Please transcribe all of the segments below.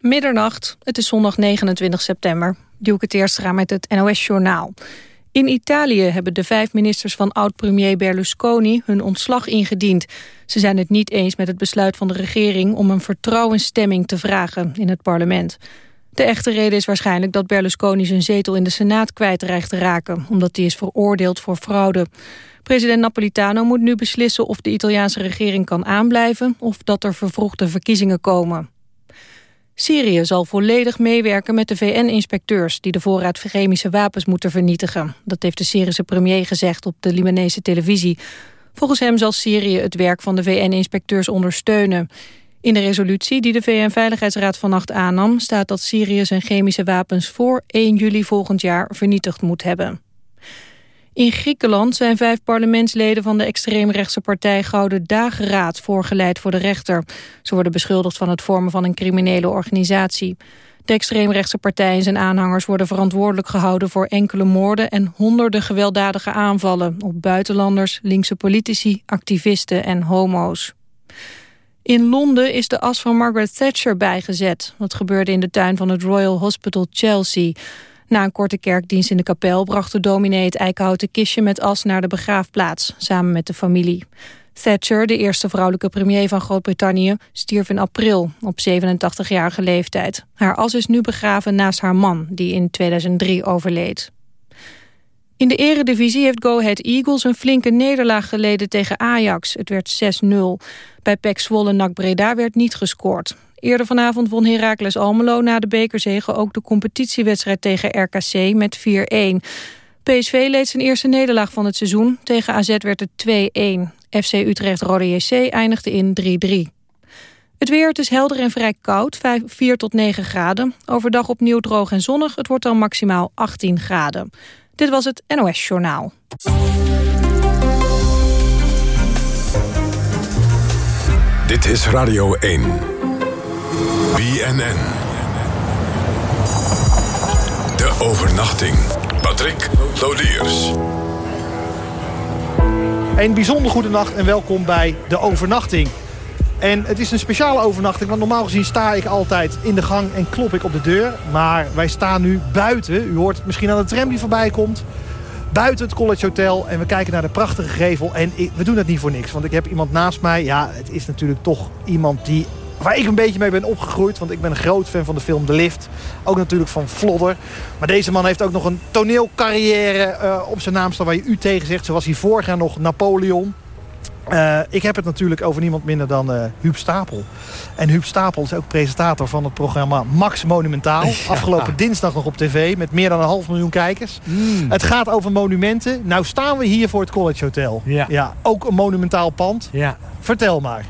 Middernacht, het is zondag 29 september. Doe ik het eerst gaan met het NOS-journaal. In Italië hebben de vijf ministers van oud-premier Berlusconi hun ontslag ingediend. Ze zijn het niet eens met het besluit van de regering om een vertrouwensstemming te vragen in het parlement. De echte reden is waarschijnlijk dat Berlusconi zijn zetel in de Senaat kwijt te raken, omdat hij is veroordeeld voor fraude. President Napolitano moet nu beslissen of de Italiaanse regering kan aanblijven of dat er vervroegde verkiezingen komen. Syrië zal volledig meewerken met de VN-inspecteurs... die de voorraad chemische wapens moeten vernietigen. Dat heeft de Syrische premier gezegd op de Libanese televisie. Volgens hem zal Syrië het werk van de VN-inspecteurs ondersteunen. In de resolutie die de VN-veiligheidsraad vannacht aannam... staat dat Syrië zijn chemische wapens voor 1 juli volgend jaar vernietigd moet hebben. In Griekenland zijn vijf parlementsleden van de extreemrechtse partij Gouden Dageraad voorgeleid voor de rechter. Ze worden beschuldigd van het vormen van een criminele organisatie. De extreemrechtse partij en zijn aanhangers worden verantwoordelijk gehouden voor enkele moorden en honderden gewelddadige aanvallen op buitenlanders, linkse politici, activisten en homo's. In Londen is de as van Margaret Thatcher bijgezet. Dat gebeurde in de tuin van het Royal Hospital Chelsea. Na een korte kerkdienst in de kapel bracht de dominee het eikenhouten kistje met as naar de begraafplaats, samen met de familie. Thatcher, de eerste vrouwelijke premier van Groot-Brittannië, stierf in april op 87-jarige leeftijd. Haar as is nu begraven naast haar man, die in 2003 overleed. In de eredivisie heeft Go Ahead Eagles een flinke nederlaag geleden tegen Ajax. Het werd 6-0. Bij PEC Zwolle NAC Breda werd niet gescoord. Eerder vanavond won Heracles Almelo na de bekerzegen ook de competitiewedstrijd tegen RKC met 4-1. PSV leed zijn eerste nederlaag van het seizoen. Tegen AZ werd het 2-1. FC Utrecht-Rode JC eindigde in 3-3. Het weer, het is helder en vrij koud, 4 tot 9 graden. Overdag opnieuw droog en zonnig, het wordt dan maximaal 18 graden. Dit was het NOS Journaal. Dit is Radio 1. BNN. De overnachting. Patrick Lodiers. Een bijzonder goede nacht en welkom bij De Overnachting. En het is een speciale overnachting, want normaal gezien sta ik altijd in de gang en klop ik op de deur. Maar wij staan nu buiten. U hoort misschien aan de tram die voorbij komt. Buiten het College Hotel en we kijken naar de prachtige gevel. En we doen dat niet voor niks, want ik heb iemand naast mij. Ja, het is natuurlijk toch iemand die waar ik een beetje mee ben opgegroeid. Want ik ben een groot fan van de film De Lift. Ook natuurlijk van Flodder. Maar deze man heeft ook nog een toneelcarrière uh, op zijn naam staan waar je u tegen zegt. Zo was hij vorig jaar nog Napoleon. Uh, ik heb het natuurlijk over niemand minder dan uh, Huub Stapel. En Huub Stapel is ook presentator van het programma Max Monumentaal. Afgelopen dinsdag nog op tv met meer dan een half miljoen kijkers. Mm. Het gaat over monumenten. Nou staan we hier voor het College Hotel. Ja. ja ook een monumentaal pand. Ja. Vertel maar.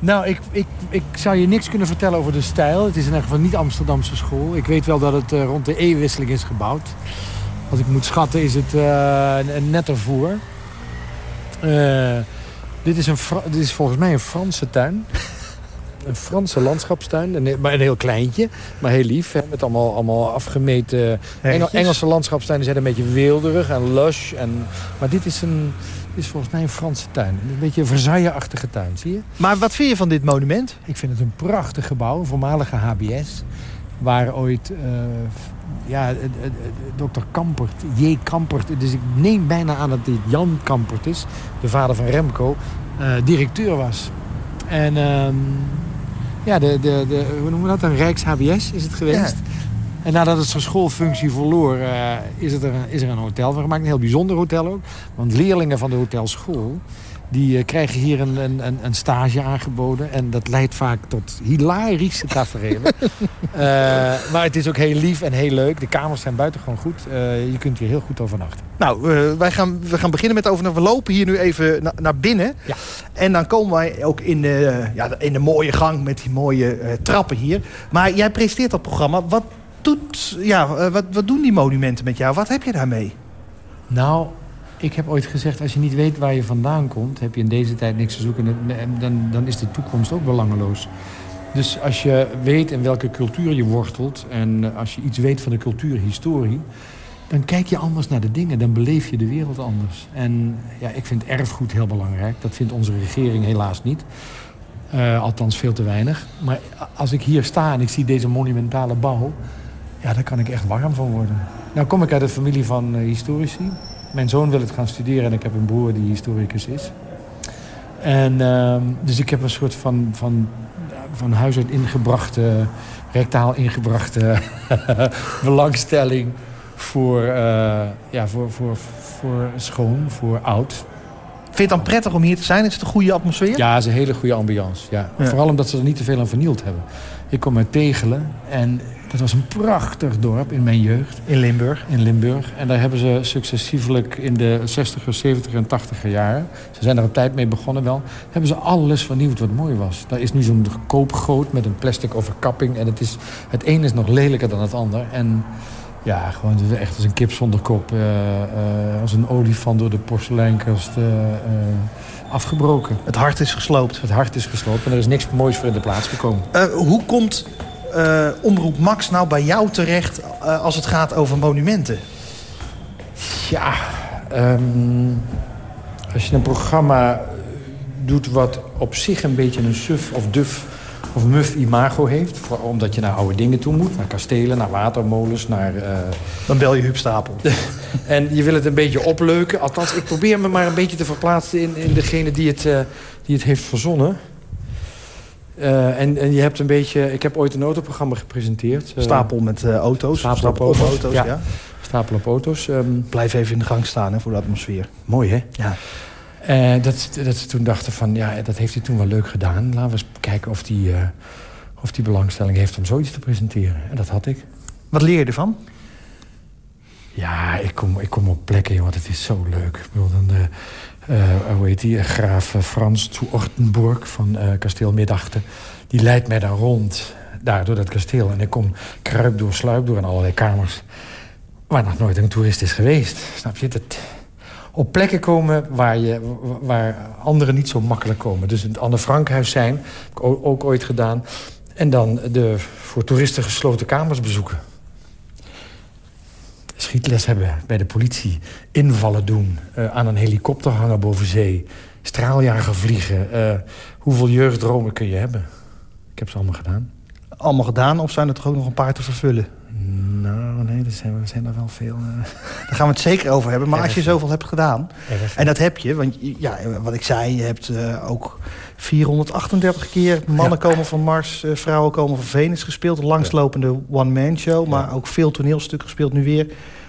Nou, ik, ik, ik zou je niks kunnen vertellen over de stijl. Het is in ieder geval niet Amsterdamse school. Ik weet wel dat het uh, rond de eeuwwisseling is gebouwd. Als ik moet schatten is het uh, een, een nettervoer. Uh, dit, is een dit is volgens mij een Franse tuin. een Franse landschapstuin. Een, maar een heel kleintje, maar heel lief. Hè, met allemaal, allemaal afgemeten... Engel, Engelse landschapstuinen zijn een beetje weelderig en lush. En, maar dit is een is volgens mij een Franse tuin. Een beetje een Versailles-achtige tuin, zie je? Maar wat vind je van dit monument? Ik vind het een prachtig gebouw, een voormalige HBS. Waar ooit uh, ja, dokter Kampert, J. Kampert... dus ik neem bijna aan dat dit Jan Kampert is... de vader van Remco, uh, directeur was. En uh, ja, de, de, de, hoe noemen we dat? Een Rijks-HBS is het geweest. Ja. En nadat het zijn schoolfunctie verloor, uh, is, het er, is er een hotel van gemaakt. Een heel bijzonder hotel ook. Want leerlingen van de hotelschool... die uh, krijgen hier een, een, een, stage aangeboden. En dat leidt vaak tot hilarische tafereelen. uh, maar het is ook heel lief en heel leuk. De kamers zijn buitengewoon goed. je kunt hier heel goed overnachten. Nou, wij gaan, we gaan beginnen met overnachten. We lopen hier nu even na, naar binnen. Ja. En dan komen wij ook in de, ja, in de mooie gang met die mooie trappen hier. Maar jij presenteert dat programma. Wat ja, wat, wat doen die monumenten met jou? Wat heb je daarmee? Nou, ik heb ooit gezegd, als je niet weet waar je vandaan komt... heb je in deze tijd niks te zoeken. Dan, dan is de toekomst ook belangeloos. Dus als je weet in welke cultuur je wortelt... en als je iets weet van de cultuurhistorie... dan kijk je anders naar de dingen. Dan beleef je de wereld anders. En ja, ik vind erfgoed heel belangrijk. Dat vindt onze regering helaas niet. Uh, althans veel te weinig. Maar als ik hier sta en ik zie deze monumentale bouw... ja, daar kan ik echt warm van worden. Nou kom ik uit een familie van uh, historici. Mijn zoon wil het gaan studeren en ik heb een broer die historicus is. En uh, dus ik heb een soort van, van, van huis uit ingebrachte, rectaal ingebrachte belangstelling voor, uh, ja, voor, voor, voor schoon, voor oud. Vind je het dan prettig om hier te zijn? Is het een goede atmosfeer? Ja, het is een hele goede ambiance. Ja. ja. Vooral omdat ze er niet te veel aan vernield hebben. Ik kom uit Tegelen en dat was een prachtig dorp in mijn jeugd. In Limburg? In Limburg. En daar hebben ze successievelijk in de 60er, 70er en 80er jaren... ze zijn er een tijd mee begonnen wel... hebben ze alles vernieuwd wat mooi was. Daar is nu zo'n koopgoot met een plastic overkapping... en het, is, het een is nog lelijker dan het ander. En ja, gewoon echt als een kip zonder kop. Uh, uh, als een olifant door de porseleinkast uh, afgebroken. Het hart is gesloopt. Het hart is gesloopt en er is niks moois voor in de plaats gekomen. hoe komt Omroep Max nou bij jou terecht als het gaat over monumenten? Ja, um, als je een programma doet wat op zich een beetje een suf of duf of muf imago heeft. Voor, omdat je naar oude dingen toe moet. Naar kastelen, naar watermolens, naar... Uh... Dan bel je Huub Stapel. en je wil het een beetje opleuken. Althans, ik probeer me maar een beetje te verplaatsen in, in degene die het, uh, die het heeft verzonnen. Uh, en, en je hebt een beetje... Ik heb ooit een autoprogramma gepresenteerd. Stapel met auto's. Stapel, Stapel op auto's, auto's ja. ja. Stapel op auto's. Um... Blijf even in de gang staan hè, voor de atmosfeer. Mooi, hè? Ja. Dat, dat ze toen dachten van, ja, dat heeft hij toen wel leuk gedaan. Laten we eens kijken of hij uh, of die belangstelling heeft om zoiets te presenteren. En dat had ik. Wat leer je ervan? Ja, ik kom, ik kom op plekken, joh, het is zo leuk. Ik bedoel, dan, hoe heet die? Graaf Frans zu Ortenburg van kasteel Middachten. Die leidt mij dan rond, daar door dat kasteel. En ik kom kruip door, sluip door in allerlei kamers... waar nog nooit een toerist is geweest. Snap je? Dat, op plekken komen waar, je, waar anderen niet zo makkelijk komen. Dus het Anne Frankhuis zijn, heb ik ook ooit gedaan. En dan de voor toeristen gesloten kamers bezoeken. Schietles hebben bij de politie. Invallen doen. Uh, aan een helikopter hangen boven zee. Straaljager vliegen. Uh, hoeveel jeugddromen kun je hebben? Ik heb ze allemaal gedaan. Allemaal gedaan of zijn er toch ook nog een paar te vervullen? Nou, nee, er zijn, er zijn er wel veel. Uh... Daar gaan we het zeker over hebben. Maar als je zoveel hebt gedaan, en dat heb je... want ja, wat ik zei, je hebt uh, ook 438 keer mannen komen van Mars... Uh, vrouwen komen van Venus gespeeld. Langslopende one-man show. Maar ook veel toneelstukken gespeeld. Nu weer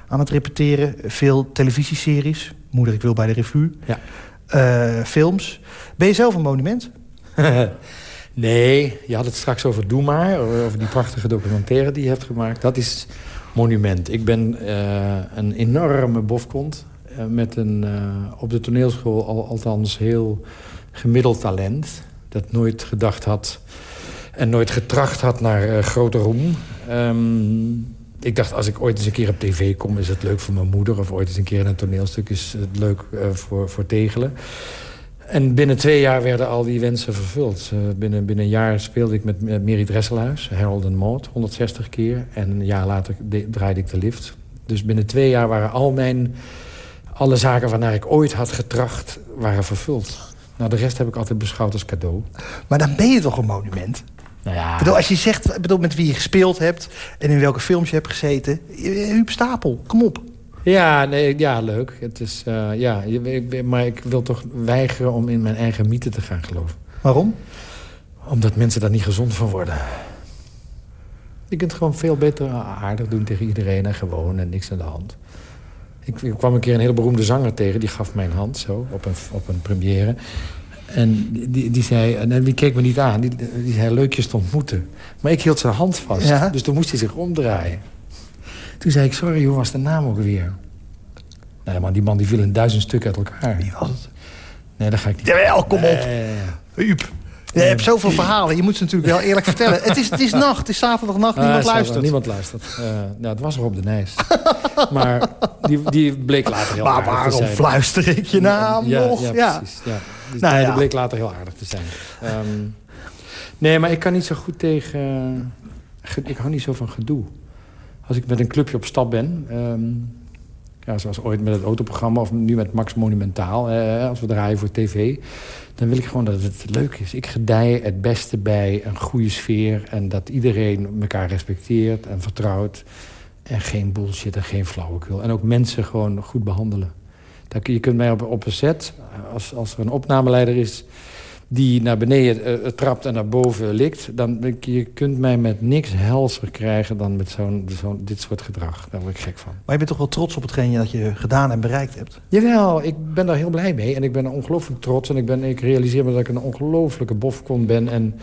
aan het repeteren. Veel televisieseries. Moeder, ik wil bij de revue. Ja. films. Ben je zelf een monument? Nee, je had het straks over Doe Maar. Over die prachtige documentaire die je hebt gemaakt. Dat is monument. Ik ben uh, een enorme bofkont. Uh, met een uh, op de toneelschool al, althans heel gemiddeld talent. Dat nooit gedacht had en nooit getracht had naar grote roem. Um, ik dacht, als ik ooit eens een keer op tv kom... is het leuk voor mijn moeder. Of ooit eens een keer in een toneelstuk is het leuk voor, voor Tegelen. En binnen twee jaar werden al die wensen vervuld. Uh, binnen, binnen een jaar speelde ik met, Mary Dresselhuis, Harold and Maud, 160 keer. En een jaar later draaide ik de lift. Dus binnen twee jaar waren al mijn... alle zaken waarnaar ik ooit had getracht, waren vervuld. Nou, de rest heb ik altijd beschouwd als cadeau. Maar dan ben je toch een monument? Nou ja. bedoel, als je zegt bedoel, met wie je gespeeld hebt... en in welke films je hebt gezeten... Huub Stapel, kom op. Ja, nee, ja leuk. Het is, uh, ja, maar ik wil toch weigeren om in mijn eigen mythe te gaan geloven. Waarom? Omdat mensen daar niet gezond van worden. Je kunt gewoon veel beter aardig doen tegen iedereen en gewoon en niks aan de hand. Ik, ik kwam een keer een hele beroemde zanger tegen, die gaf mijn hand zo op een, op een première. En die, die zei, en die keek me niet aan, die, die zei leuk je te ontmoeten. Maar ik hield zijn hand vast, ja? dus toen moest hij zich omdraaien. Toen zei ik, sorry, hoe was de naam ook weer? Nee, man, die man die viel in duizend stukken uit elkaar. Wie was het? Nee, dat ga ik niet. Jawel, kom op. Huub. Je hebt zoveel verhalen. Je moet ze natuurlijk wel eerlijk vertellen. Het is, het is nacht. Het is zaterdagnacht. Ah, niemand luistert. Niemand luistert. Uh, nou, het was er op de Nijs. maar die, die bleek later heel maar aardig te zijn. waarom fluister ik je naam ja, nog? Ja, ja. precies. Ja. Dus nou, die bleek later heel aardig te zijn. Um, nee, maar ik kan niet zo goed tegen... Ik hou niet zo van gedoe. Als ik met een clubje op stap ben... Um, Ja, zoals ooit met het autoprogramma of nu met Max Monumentaal. als we draaien voor tv. Dan wil ik gewoon dat het leuk is. Ik gedij het beste bij een goede sfeer. En dat iedereen elkaar respecteert en vertrouwt. En geen bullshit en geen flauwekul. En ook mensen gewoon goed behandelen. Je kunt mij op, op een set, als, als er een opnameleider is die naar beneden uh, trapt en naar boven likt... dan je kunt mij met niks helser krijgen dan met zo'n zo dit soort gedrag. Daar word ik gek van. Maar je bent toch wel trots op hetgeen dat je gedaan en bereikt hebt? Jawel, ik ben daar heel blij mee. En ik ben ongelooflijk trots. En ik, ben, ik realiseer me dat ik een ongelooflijke bofkon ben. En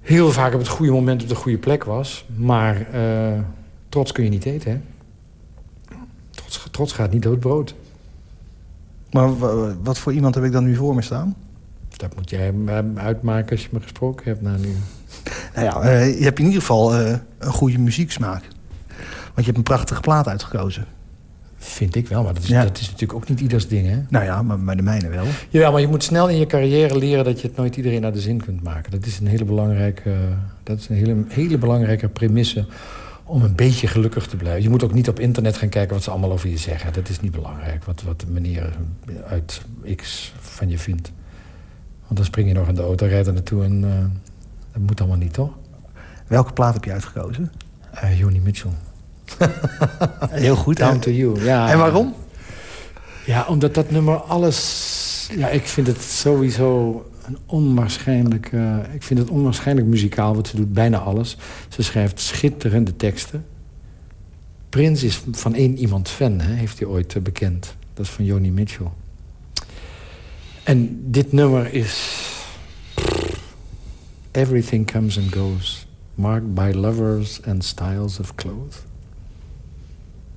heel vaak op het goede moment op de goede plek was. Maar uh, trots kun je niet eten, hè? Trots, trots gaat niet dood brood. Maar wat voor iemand heb ik dan nu voor me staan? Dat moet jij uitmaken als je me gesproken hebt na nu. Nou ja, uh, je hebt in ieder geval uh, een goede muzieksmaak. Want je hebt een prachtige plaat uitgekozen. Vind ik wel, maar dat is, dat is natuurlijk ook niet ieders ding, hè? Nou ja, maar bij de mijne wel. Ja, maar je moet snel in je carrière leren dat je het nooit iedereen naar de zin kunt maken. Dat is een hele belangrijke, dat is een hele, hele belangrijke premisse om een beetje gelukkig te blijven. Je moet ook niet op internet gaan kijken wat ze allemaal over je zeggen. Dat is niet belangrijk, wat, wat de meneer uit X van je vindt. Want dan spring je nog in de auto, rijdt er naartoe en uh, dat moet allemaal niet, toch? Welke plaat heb je uitgekozen? Uh, Joni Mitchell. Heel goed. Down to You, ja. En waarom? Ja, omdat dat nummer alles... Ja, ik vind het sowieso een onwaarschijnlijk... Uh, ik vind het onwaarschijnlijk muzikaal, wat ze doet bijna alles. Ze schrijft schitterende teksten. Prins is van één iemand fan, hè, heeft hij ooit uh, bekend. Dat is van Joni Mitchell. En dit nummer is... Everything comes and goes. Marked by lovers and styles of clothes.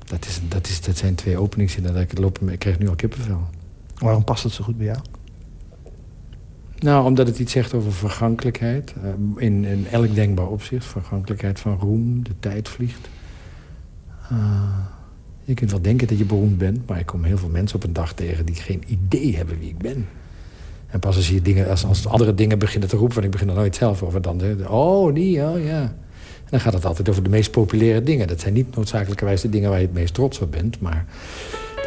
Dat, is, dat, is, dat zijn twee openingszinnen. Ik, loop, ik krijg nu al kippenvel. Waarom past het zo goed bij jou? Nou, omdat het iets zegt over vergankelijkheid. Uh, in, in elk denkbaar opzicht. Vergankelijkheid van roem, de tijd vliegt. Uh, je kunt wel denken dat je beroemd bent... maar ik kom heel veel mensen op een dag tegen... die geen idee hebben wie ik ben. En pas als je dingen, als, als andere dingen beginnen te roepen... want ik begin er nooit zelf over, dan... oh, die, oh ja. En dan gaat het altijd over de meest populaire dingen. Dat zijn niet noodzakelijkerwijs de dingen waar je het meest trots op bent... maar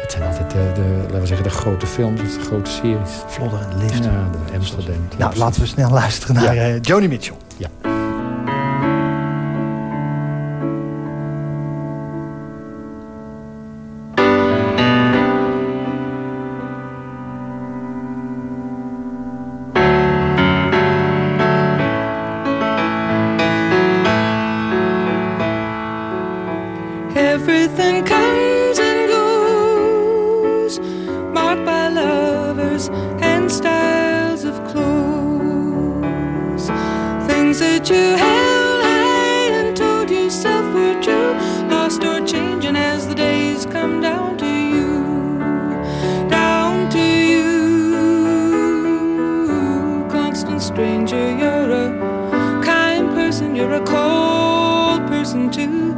dat zijn altijd de, de laten we zeggen, de grote films of de grote series. Vlodder en Lift. Ja, de Amsterdam. Nou, laten we snel luisteren naar ja. uh, Joni Mitchell. Ja. stranger. You're a kind person, you're a cold person too.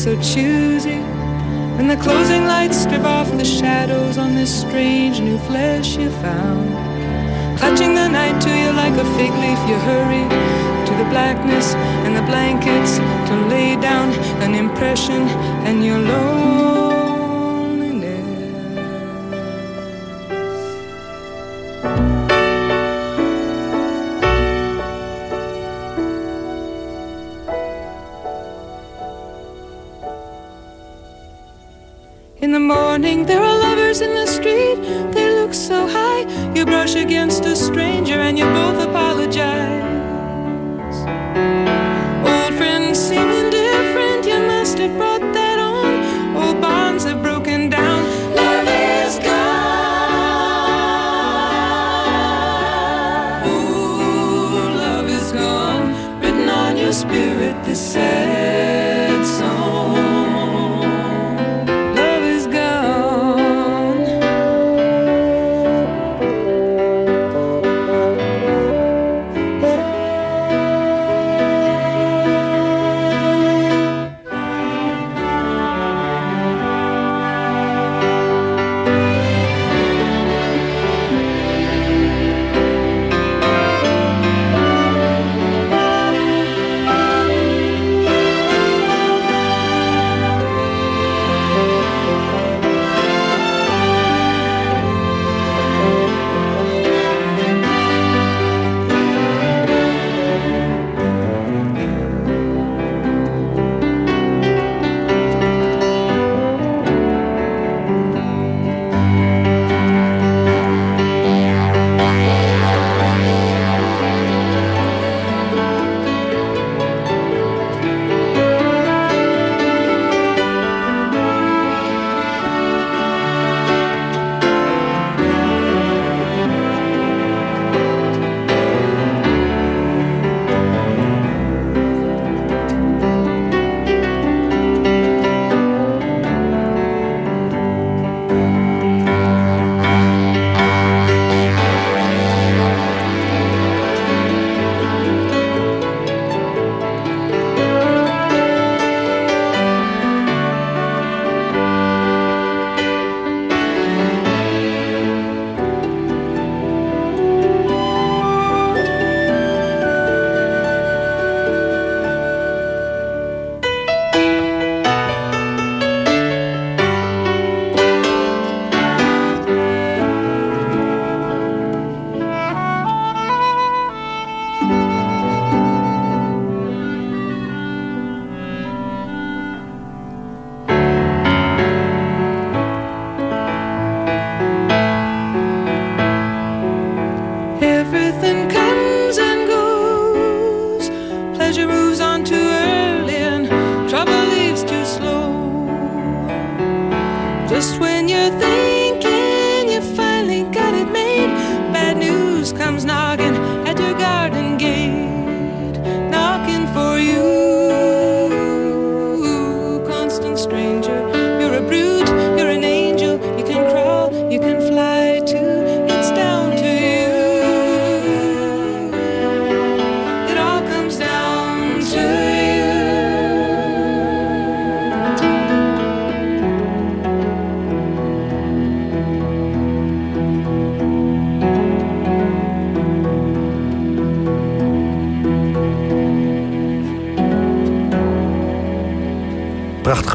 So choosy. When the closing lights strip off the shadows on this strange new flesh you found. Clutching the night to you like a fig leaf, you hurry to the blackness and the blankets to lay down an impression and you're low.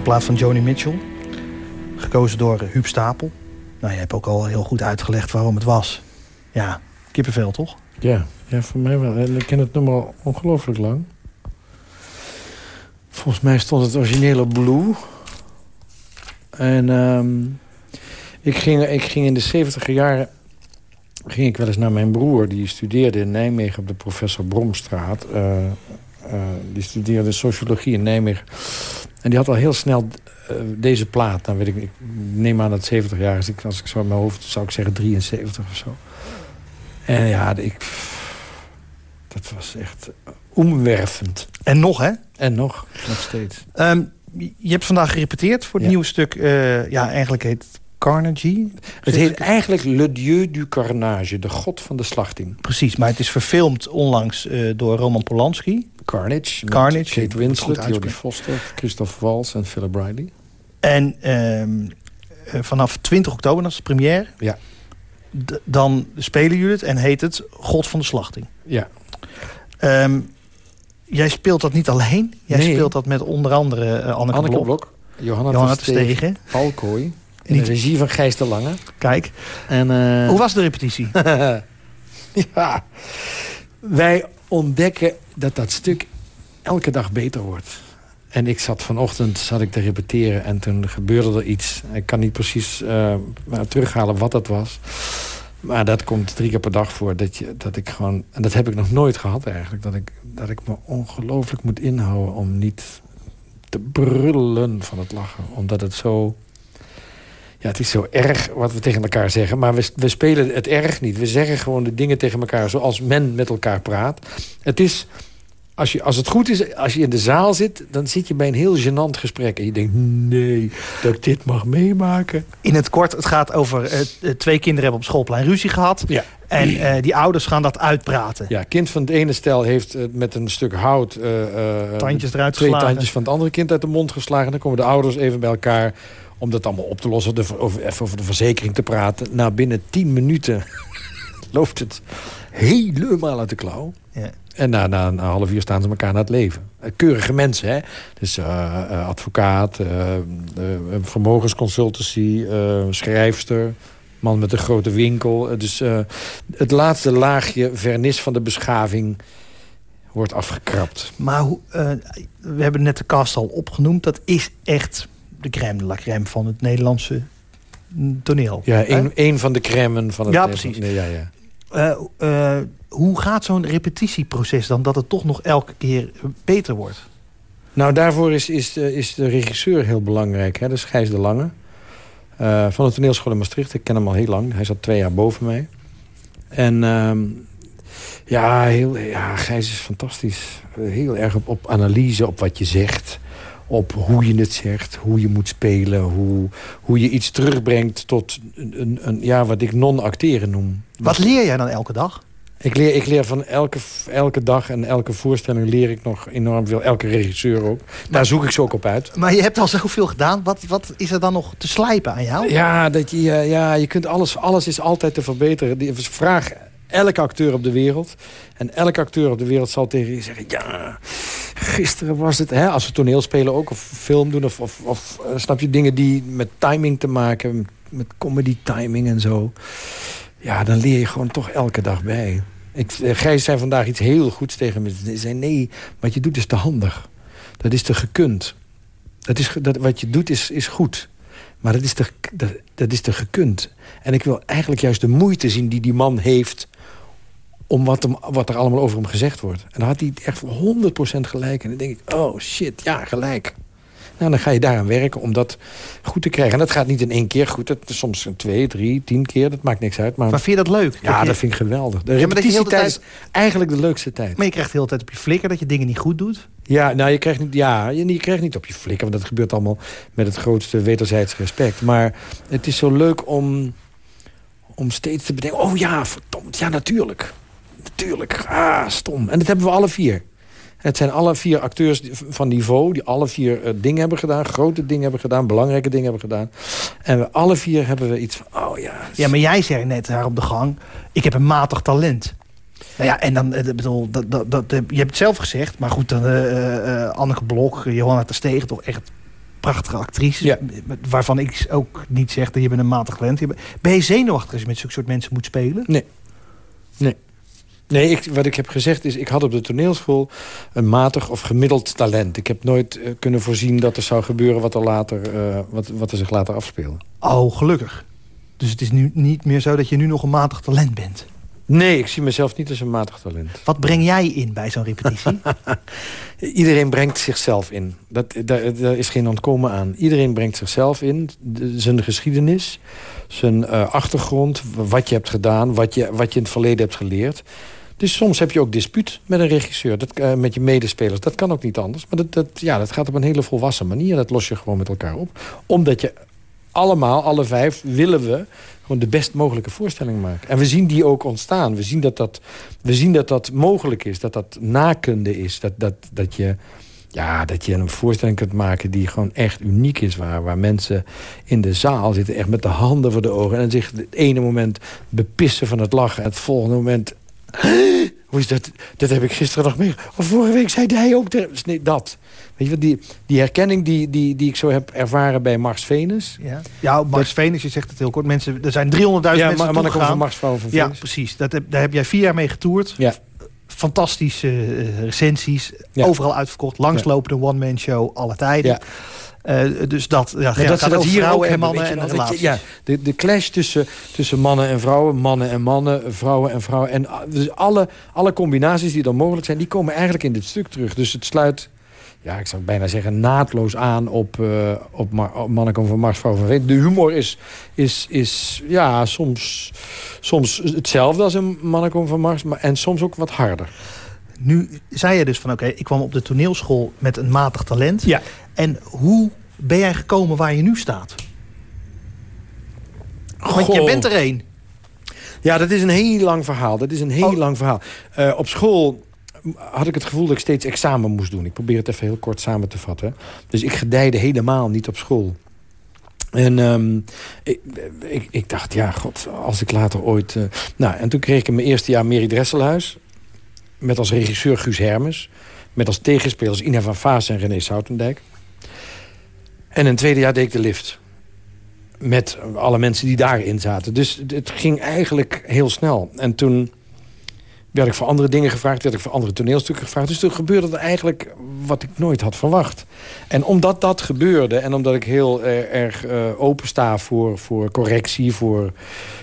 Plaat van Joni Mitchell. Gekozen door Huub Stapel. Nou, je hebt ook al heel goed uitgelegd waarom het was. Ja, kippenvel toch? Ja, ja, voor mij wel. En ik ken het nummer ongelooflijk lang. Volgens mij stond het origineel op Blue. En ehm, ik, ging, ik ging in de 70 jaren... ging ik wel eens naar mijn broer. Die studeerde in Nijmegen op de professor Bromstraat. Eh, eh, die studeerde sociologie in Nijmegen. En die had al heel snel eh, deze plaat. Nou weet ik, ik neem aan dat het 70 jaar is. Als ik zo in mijn hoofd zou ik zeggen 73 of zo. En ja, ik, dat was echt omwervend. En nog, hè? En nog, nog steeds. Ehm, je hebt vandaag gerepeteerd voor het Ja. nieuwe stuk. eh, ja, eigenlijk heet het Carnegie. Het heet eigenlijk Le Dieu du Carnage, de god van de slachting. Precies, maar het is verfilmd onlangs eh, door Roman Polanski. Carnage. Carnage, Kate Winslet, Jodie. Foster, Christoph Waltz en Philip Riley. En ehm, eh, vanaf 20 oktober, dat is de première. Ja. Dan spelen jullie het en heet het God van de Slachting. Ja. Ehm, jij speelt dat niet alleen. Jij Nee. speelt dat met onder andere eh, Anneke, Anneke Blok. Blok, Johanna, Johanna Terstegen. Paul Kooi. In de Niet- regie van Gijs de Lange. Kijk, En, eh, hoe was de repetitie? ja, wij ontdekken dat dat stuk elke dag beter wordt. En ik zat vanochtend zat ik te repeteren en toen gebeurde er iets. Ik kan niet precies maar terughalen wat dat was. Maar dat komt drie keer per dag voor. Dat, je, dat ik gewoon, en dat heb ik nog nooit gehad eigenlijk. Dat ik, dat ik me ongelooflijk moet inhouden om niet te brullen van het lachen. Omdat het zo... Ja, het is zo erg wat we tegen elkaar zeggen. Maar we, we spelen het erg niet. We zeggen gewoon de dingen tegen elkaar zoals men met elkaar praat. Het is... Als, je, als het goed is, als je in de zaal zit... dan zit je bij een heel gênant gesprek. En je denkt, nee, dat ik dit mag meemaken. In het kort, het gaat over eh, eh, twee kinderen hebben op schoolplein ruzie gehad. Ja. En eh, die ouders gaan dat uitpraten. Ja, kind van het ene stel heeft met een stuk hout... Tandjes eruit twee geslagen. tandjes van het andere kind uit de mond geslagen. Dan komen de ouders even bij elkaar om dat allemaal op te lossen. De, over, even over de verzekering te praten. Na binnen tien minuten loopt het helemaal uit de klauw. Ja. En na, na een half uur staan ze elkaar naar het leven. Eh, Keurige mensen, hè. Dus eh, eh, advocaat, eh, eh, vermogensconsultancy, schrijfster... man met een grote winkel. Dus het laatste laagje vernis van de beschaving wordt afgekrapt. Maar hoe, we hebben net de cast al opgenoemd. Dat is echt de crème de la crème van het Nederlandse toneel. Ja, een, een van de crèmen van het... Ja, Nederland- precies. Nee, ja, ja. Eh, eh, hoe gaat zo'n repetitieproces dan? Dat het toch nog elke keer beter wordt? Nou, daarvoor is, is, de, is de regisseur heel belangrijk. Hè? Dat is Gijs de Lange. eh, van de toneelschool in Maastricht. Ik ken hem al heel lang. Hij zat twee jaar boven mij. En ehm, ja, heel, ja, Gijs is fantastisch. Heel erg op, op analyse, op wat je zegt. Op hoe je het zegt, hoe je moet spelen. Hoe, hoe je iets terugbrengt tot een, een, een ja, wat ik non-acteren noem. Wat leer jij dan elke dag? Ik leer, ik leer van elke, elke dag en elke voorstelling leer ik nog enorm veel. Elke regisseur ook. Daar zoek ik ze ook op uit. Maar je hebt al zoveel gedaan. Wat, wat is er dan nog te slijpen aan jou? Ja, dat je, ja je kunt alles, alles is altijd te verbeteren. Die- Vraag elke acteur op de wereld. En elke acteur op de wereld zal tegen je zeggen... ja, gisteren was het... Hè, als we toneel spelen ook, of film doen... of, of, eh, snap je, dingen die met timing te maken... met comedy timing en zo. Ja, dan leer je gewoon toch elke dag bij. Ik, eh, Gijs zei vandaag iets heel goeds tegen me. Hij zei, nee, wat je doet is te handig. Dat is te gekund. Dat is, dat, wat je doet is, is goed. Maar dat is, te, dat, dat is te gekund. En ik wil eigenlijk juist de moeite zien die die man heeft... om wat, hem, wat er allemaal over hem gezegd wordt. En dan had hij echt voor 100% gelijk. En dan denk ik, oh shit, ja, gelijk. Nou, dan ga je daaraan werken om dat goed te krijgen. En dat gaat niet in één keer goed. Dat is soms een twee, drie, tien keer. Dat maakt niks uit. Maar, Maar vind je dat leuk? ja, je- dat vind ik geweldig. De Ja, maar de is eigenlijk de leukste tijd. Maar je krijgt de hele tijd op je flikker dat je dingen niet goed doet. Ja, nou, je krijgt niet, ja, je, je krijgt niet op je flikken. Want dat gebeurt allemaal met het grootste wederzijds respect. Maar het is zo leuk om, om steeds te bedenken... oh ja, verdomd, ja, natuurlijk. Natuurlijk, ah, stom. En dat hebben we alle vier. Het zijn alle vier acteurs van niveau... die alle vier eh, dingen hebben gedaan, grote dingen hebben gedaan... belangrijke dingen hebben gedaan. En we alle vier hebben we iets van, oh ja... Ja, maar jij zei net daar op de gang, ik heb een matig talent. Nou ja, en dan, eh, bedoel, dat, dat, dat, eh, je hebt het zelf gezegd, maar goed, dan, eh, Anneke Blok, Johanna Terstegen, toch echt prachtige actrices. Ja. Waarvan ik ook niet zeg dat je bent een matig talent. Ben je zenuwachtig als je met zulke soort mensen moet spelen? Nee, ik, wat ik heb gezegd is... ik had op de toneelschool een matig of gemiddeld talent. Ik heb nooit eh, kunnen voorzien dat er zou gebeuren... wat er, later, eh, wat, wat er zich later afspeelde. Oh, gelukkig. Dus het is nu niet meer zo dat je nu nog een matig talent bent. Nee, ik zie mezelf niet als een matig talent. Wat breng jij in bij zo'n repetitie? Iedereen brengt zichzelf in. Dat, daar, daar is geen ontkomen aan. Iedereen brengt zichzelf in. Zijn geschiedenis, zijn eh, achtergrond, wat je hebt gedaan... Wat je, wat je in het verleden hebt geleerd. Dus soms heb je ook dispuut met een regisseur, dat, eh, met je medespelers. Dat kan ook niet anders. Maar dat, dat, ja, dat gaat op een hele volwassen manier. Dat los je gewoon met elkaar op. Omdat je allemaal, alle vijf, willen we gewoon de best mogelijke voorstelling maken. En we zien die ook ontstaan. We zien dat dat, we zien dat, dat mogelijk is, dat dat nakunde is. Dat, dat, dat, je, ja, dat je een voorstelling kunt maken die gewoon echt uniek is. Waar, waar mensen in de zaal zitten echt met de handen voor de ogen... en zich het ene moment bepissen van het lachen... en het volgende moment... Hoe is dat? Dat heb ik gisteren nog mee. Of vorige week zei hij ook... Nee, dat. Weet je wat, die, die herkenning die, die, die ik zo heb ervaren bij Mars Venus... ja, ja Max Venus, je zegt het heel kort. Mensen, er zijn 300.000 Ja, mensen mannen van Mars, vrouwen van Ja, Venus. precies. Dat heb, daar heb jij vier jaar mee getoerd. Ja. Fantastische eh, recensies. Ja. Overal uitverkocht. Langslopende one-man show. Alle tijden. Ja. Eh, dus dat, ja, dat gaat dat hier ook vrouwen en mannen en relaties. Ja, de, de clash tussen, tussen mannen en vrouwen, mannen en mannen, vrouwen en vrouwen. En ah, dus alle, alle combinaties die dan mogelijk zijn, die komen eigenlijk in dit stuk terug. Dus het sluit, ja, ik zou bijna zeggen, naadloos aan op, eh op, op van Mars, vrouwen van Venus. De humor is, is, is ja, soms, soms hetzelfde als een Mannen komen van Mars, maar, en soms ook wat harder. Nu zei je dus van oké, ik kwam op de toneelschool met een matig talent. Ja. En hoe ben jij gekomen waar je nu staat? Want je bent er één. Ja, dat is een heel lang verhaal. Dat is een heel Oh. lang verhaal. Eh, op school had ik het gevoel dat ik steeds examen moest doen. Ik probeer het even heel kort samen te vatten. Dus ik gedijde helemaal niet op school. En ehm, ik, ik, ik dacht, ja, god, als ik later ooit... eh, Nou, en toen kreeg ik in mijn eerste jaar Mary Dresselhuis... met als regisseur Guus Hermes... met als tegenspelers Ina van Vaas en René Soutendijk. En het tweede jaar deed ik de lift met alle mensen die daarin zaten. Dus het ging eigenlijk heel snel. En toen werd ik voor andere dingen gevraagd, werd ik voor andere toneelstukken gevraagd. Dus toen gebeurde er eigenlijk wat ik nooit had verwacht. En omdat dat gebeurde en omdat ik heel eh, erg eh, open sta voor, voor correctie, voor...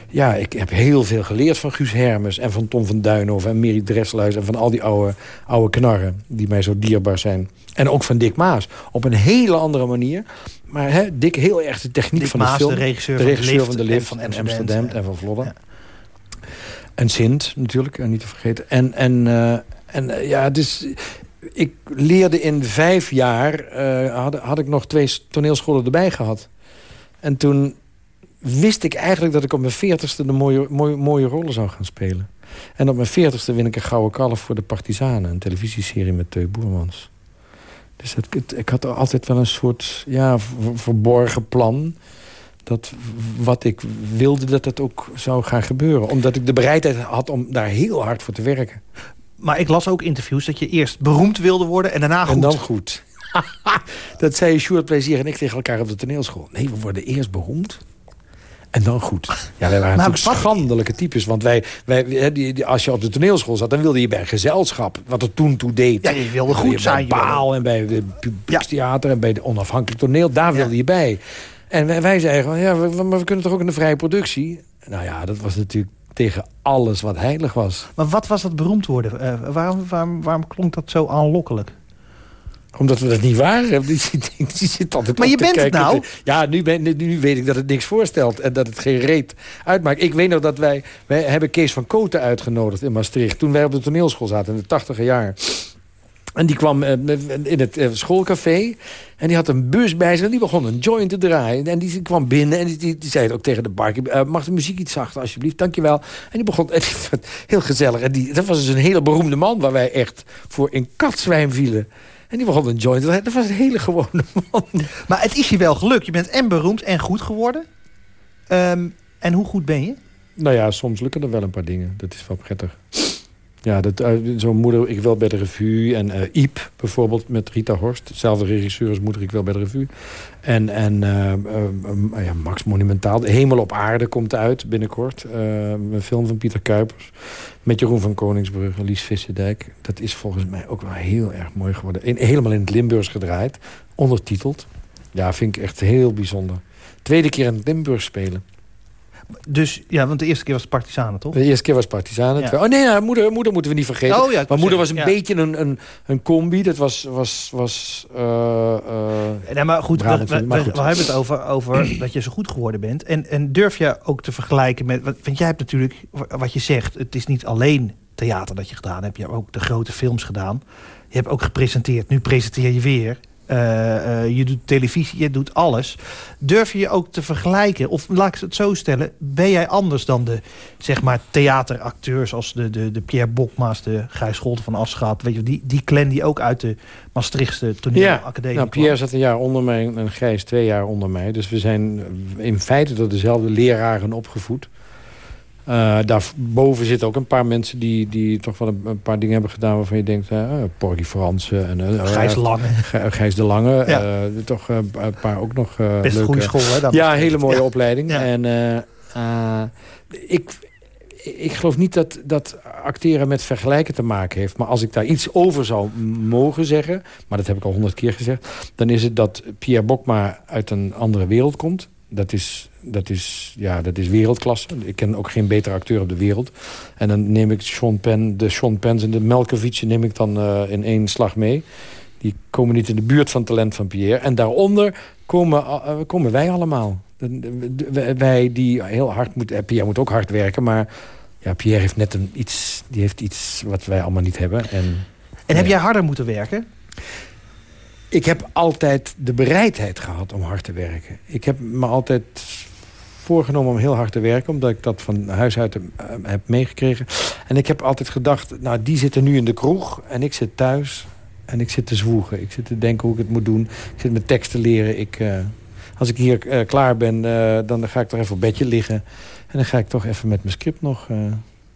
Ja, ik heb heel veel geleerd van Guus Hermes en van Tom van Duinhoven en Mary Dresselhuis... en van al die oude, oude knarren die mij zo dierbaar zijn. En ook van Dick Maas, op een hele andere manier. Maar hè, Dick heel erg de techniek Dick van Maas, de film. de regisseur de van regisseur de van de Lift van Amsterdam, Amsterdam en van Vlodder. Ja. En Sint natuurlijk, en niet te vergeten. En, en, eh, en eh, ja, dus ik leerde in vijf jaar... eh, had, had ik nog twee toneelscholen erbij gehad. En toen wist ik eigenlijk dat ik op mijn veertigste... de mooie, mooie, mooie rollen zou gaan spelen. En op mijn veertigste win ik een gouden kalf voor de Partizanen. Een televisieserie met Teu Boermans. Dus het- ik had altijd wel een soort ja, ver- verborgen plan dat wat ik wilde dat dat ook zou gaan gebeuren. Omdat ik de bereidheid had om daar heel hard voor te werken. Maar ik las ook interviews dat je eerst beroemd wilde worden en daarna goed. En dan goed. dat zei Sjoerd Plezier en ik tegen elkaar op de toneelschool. Nee, we worden eerst beroemd. En dan goed. Ja, wij waren Maar natuurlijk schandelijke types. Want wij, wij, als je op de toneelschool zat... dan wilde je bij een gezelschap, wat er toen toe deed. Ja, je wilde goed zijn, Bij Baal en bij het publiekstheater... en bij het onafhankelijk toneel, daar wilde je bij. En wij, wij zeiden gewoon, ja, we- maar we kunnen toch ook in de vrije productie? Nou ja, dat was natuurlijk tegen alles wat heilig was. Maar wat was dat beroemd worden? Eh, waarom, waarom, waarom klonk dat zo aanlokkelijk? Omdat we dat niet waren. Die, die, die zit altijd Maar je bent het nou. Ja, nu, ben, nu- weet ik dat het niks voorstelt. En dat het geen reet uitmaakt. Ik weet nog dat wij... Wij hebben Kees van Koten uitgenodigd in Maastricht. Toen wij op de toneelschool zaten in de tachtiger jaar. En die kwam eh, in het eh, schoolcafé. En die had een bus bij zich. En die begon een joint te draaien. En die kwam binnen. En die, die, die zei het ook tegen de barkeep. eh, mag de muziek iets zachter, alsjeblieft? Dankjewel. En die begon... En die heel gezellig. En die, dat was dus een hele beroemde man... waar wij echt voor in katzwijn vielen. En die begon een joint te draaien. Dat was een hele gewone man. Maar het is je wel gelukt. Je bent en beroemd en goed geworden. Ehm, en hoe goed ben je? Nou ja, soms lukken er wel een paar dingen. Dat is wel prettig. Ja, dat, eh, zo'n moeder, ik wil bij de revue. En eh Iep bijvoorbeeld met Rita Horst. Hetzelfde regisseur als moeder, ik wil bij de revue. En, en eh, eh, ja, Max Monumentaal. De Hemel op aarde komt uit binnenkort. Een film van Pieter Kuipers. Met Jeroen van Koningsbrug en Lies Visserdijk. Dat is volgens mij ook wel heel erg mooi geworden. In, helemaal in het Limburgs gedraaid. Ondertiteld. Ja, vind ik echt heel bijzonder. Tweede keer in het Limburgs spelen. Dus, ja, want de eerste keer was het Partisanen, toch? De eerste keer was Partisanen. Ja. Oh nee, ja, moeder, moeder moeten we niet vergeten. Oh ja, maar moeder was een ja. beetje een, een, een combi. Dat was... was, was eh, eh, Nee, maar goed, we, hebben het over, over dat je zo goed geworden bent. En, en durf je ook te vergelijken met... Want jij hebt natuurlijk, wat je zegt... het is niet alleen theater dat je gedaan hebt. Je hebt ook de grote films gedaan. Je hebt ook gepresenteerd. Nu presenteer je weer. Eh, eh, je doet televisie, je doet alles. Durf je je ook te vergelijken? Of laat ik het zo stellen. Ben jij anders dan de zeg maar, theateracteurs... als de, de, de Pierre Bokma's, de Gijs Scholten van Aschat... Weet je, die, die clan die ook uit de Maastrichtse toneelacademie nou, kwam? Pierre zat een jaar onder mij en Gijs twee jaar onder mij. Dus we zijn in feite door dezelfde leraren opgevoed. Eh daarboven zitten ook een paar mensen die, die toch wel een, een paar dingen hebben gedaan... waarvan je denkt, Porgy Fransen en eh, Gijs Lange. Gij- Gijs de Lange. Ja. toch een paar ook nog Best leuke... goede school, hè? Ja, hele mooie Ja. opleiding. Ja. En ik, ik geloof niet dat, dat acteren met vergelijken te maken heeft. Maar als ik daar iets over zou mogen zeggen... maar dat heb ik al honderd keer gezegd... dan is het dat Pierre Bokma uit een andere wereld komt. Dat is, dat is, ja, dat is wereldklasse. Ik ken ook geen betere acteur op de wereld. En dan neem ik Sean Penn, de Sean Penns en de Melkovic'en neem ik dan eh, in één slag mee. Die komen niet in de buurt van talent van Pierre. En daaronder komen, eh, komen wij allemaal. Wij die heel hard moeten... eh, Pierre moet ook hard werken, maar... Ja, Pierre heeft net een iets, die heeft iets wat wij allemaal niet hebben. En En heb jij harder moeten werken? ik heb altijd de bereidheid gehad om hard te werken. Ik heb me altijd voorgenomen om heel hard te werken... omdat ik dat van huis uit eh, heb meegekregen. En ik heb altijd gedacht, nou, die zitten nu in de kroeg... en ik zit thuis en ik zit te zwoegen. Ik zit te denken hoe ik het moet doen. Ik zit mijn tekst te leren. Ik, eh, als ik hier eh, klaar ben, dan ga ik toch even op bedje liggen. En dan ga ik toch even met mijn script nog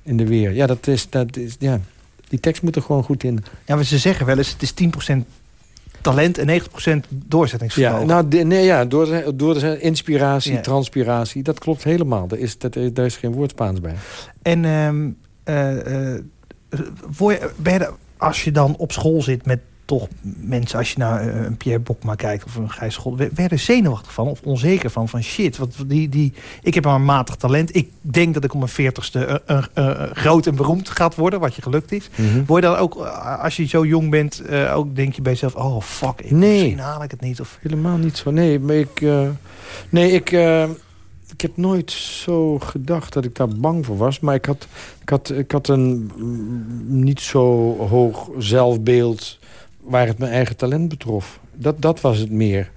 in de weer. Ja, dat is, dat is, ja, die tekst moet er gewoon goed in. Ja, maar ze zeggen wel eens, het is 10% talent en 90% doorzettingsvermogen. Ja, nou, de- nee, ja door, door inspiratie, Ja. transpiratie, dat klopt helemaal. Daar is, dat, daar is geen woord Spaans bij. En ehm, eh, eh, word je, ben je als je dan op school zit met toch mensen... als je naar eh, een Pierre Bokma kijkt of een Gijs Schot... werd je er zenuwachtig van of onzeker van? Van shit, wat, die, die, ik heb maar een matig talent. Ik denk dat ik om mijn veertigste uh, uh, groot en beroemd gaat worden... wat je gelukt is. Word je dan ook, als je zo jong bent... ook denk je bij jezelf, oh fuck, ik, Nee. misschien haal ik het niet. Of, Helemaal niet zo. Nee, maar ik, nee, ik, ik heb nooit zo gedacht dat ik daar bang voor was. Maar ik had, ik had, ik had een mm, niet zo hoog zelfbeeld waar het mijn eigen talent betrof. Dat, dat was het meer.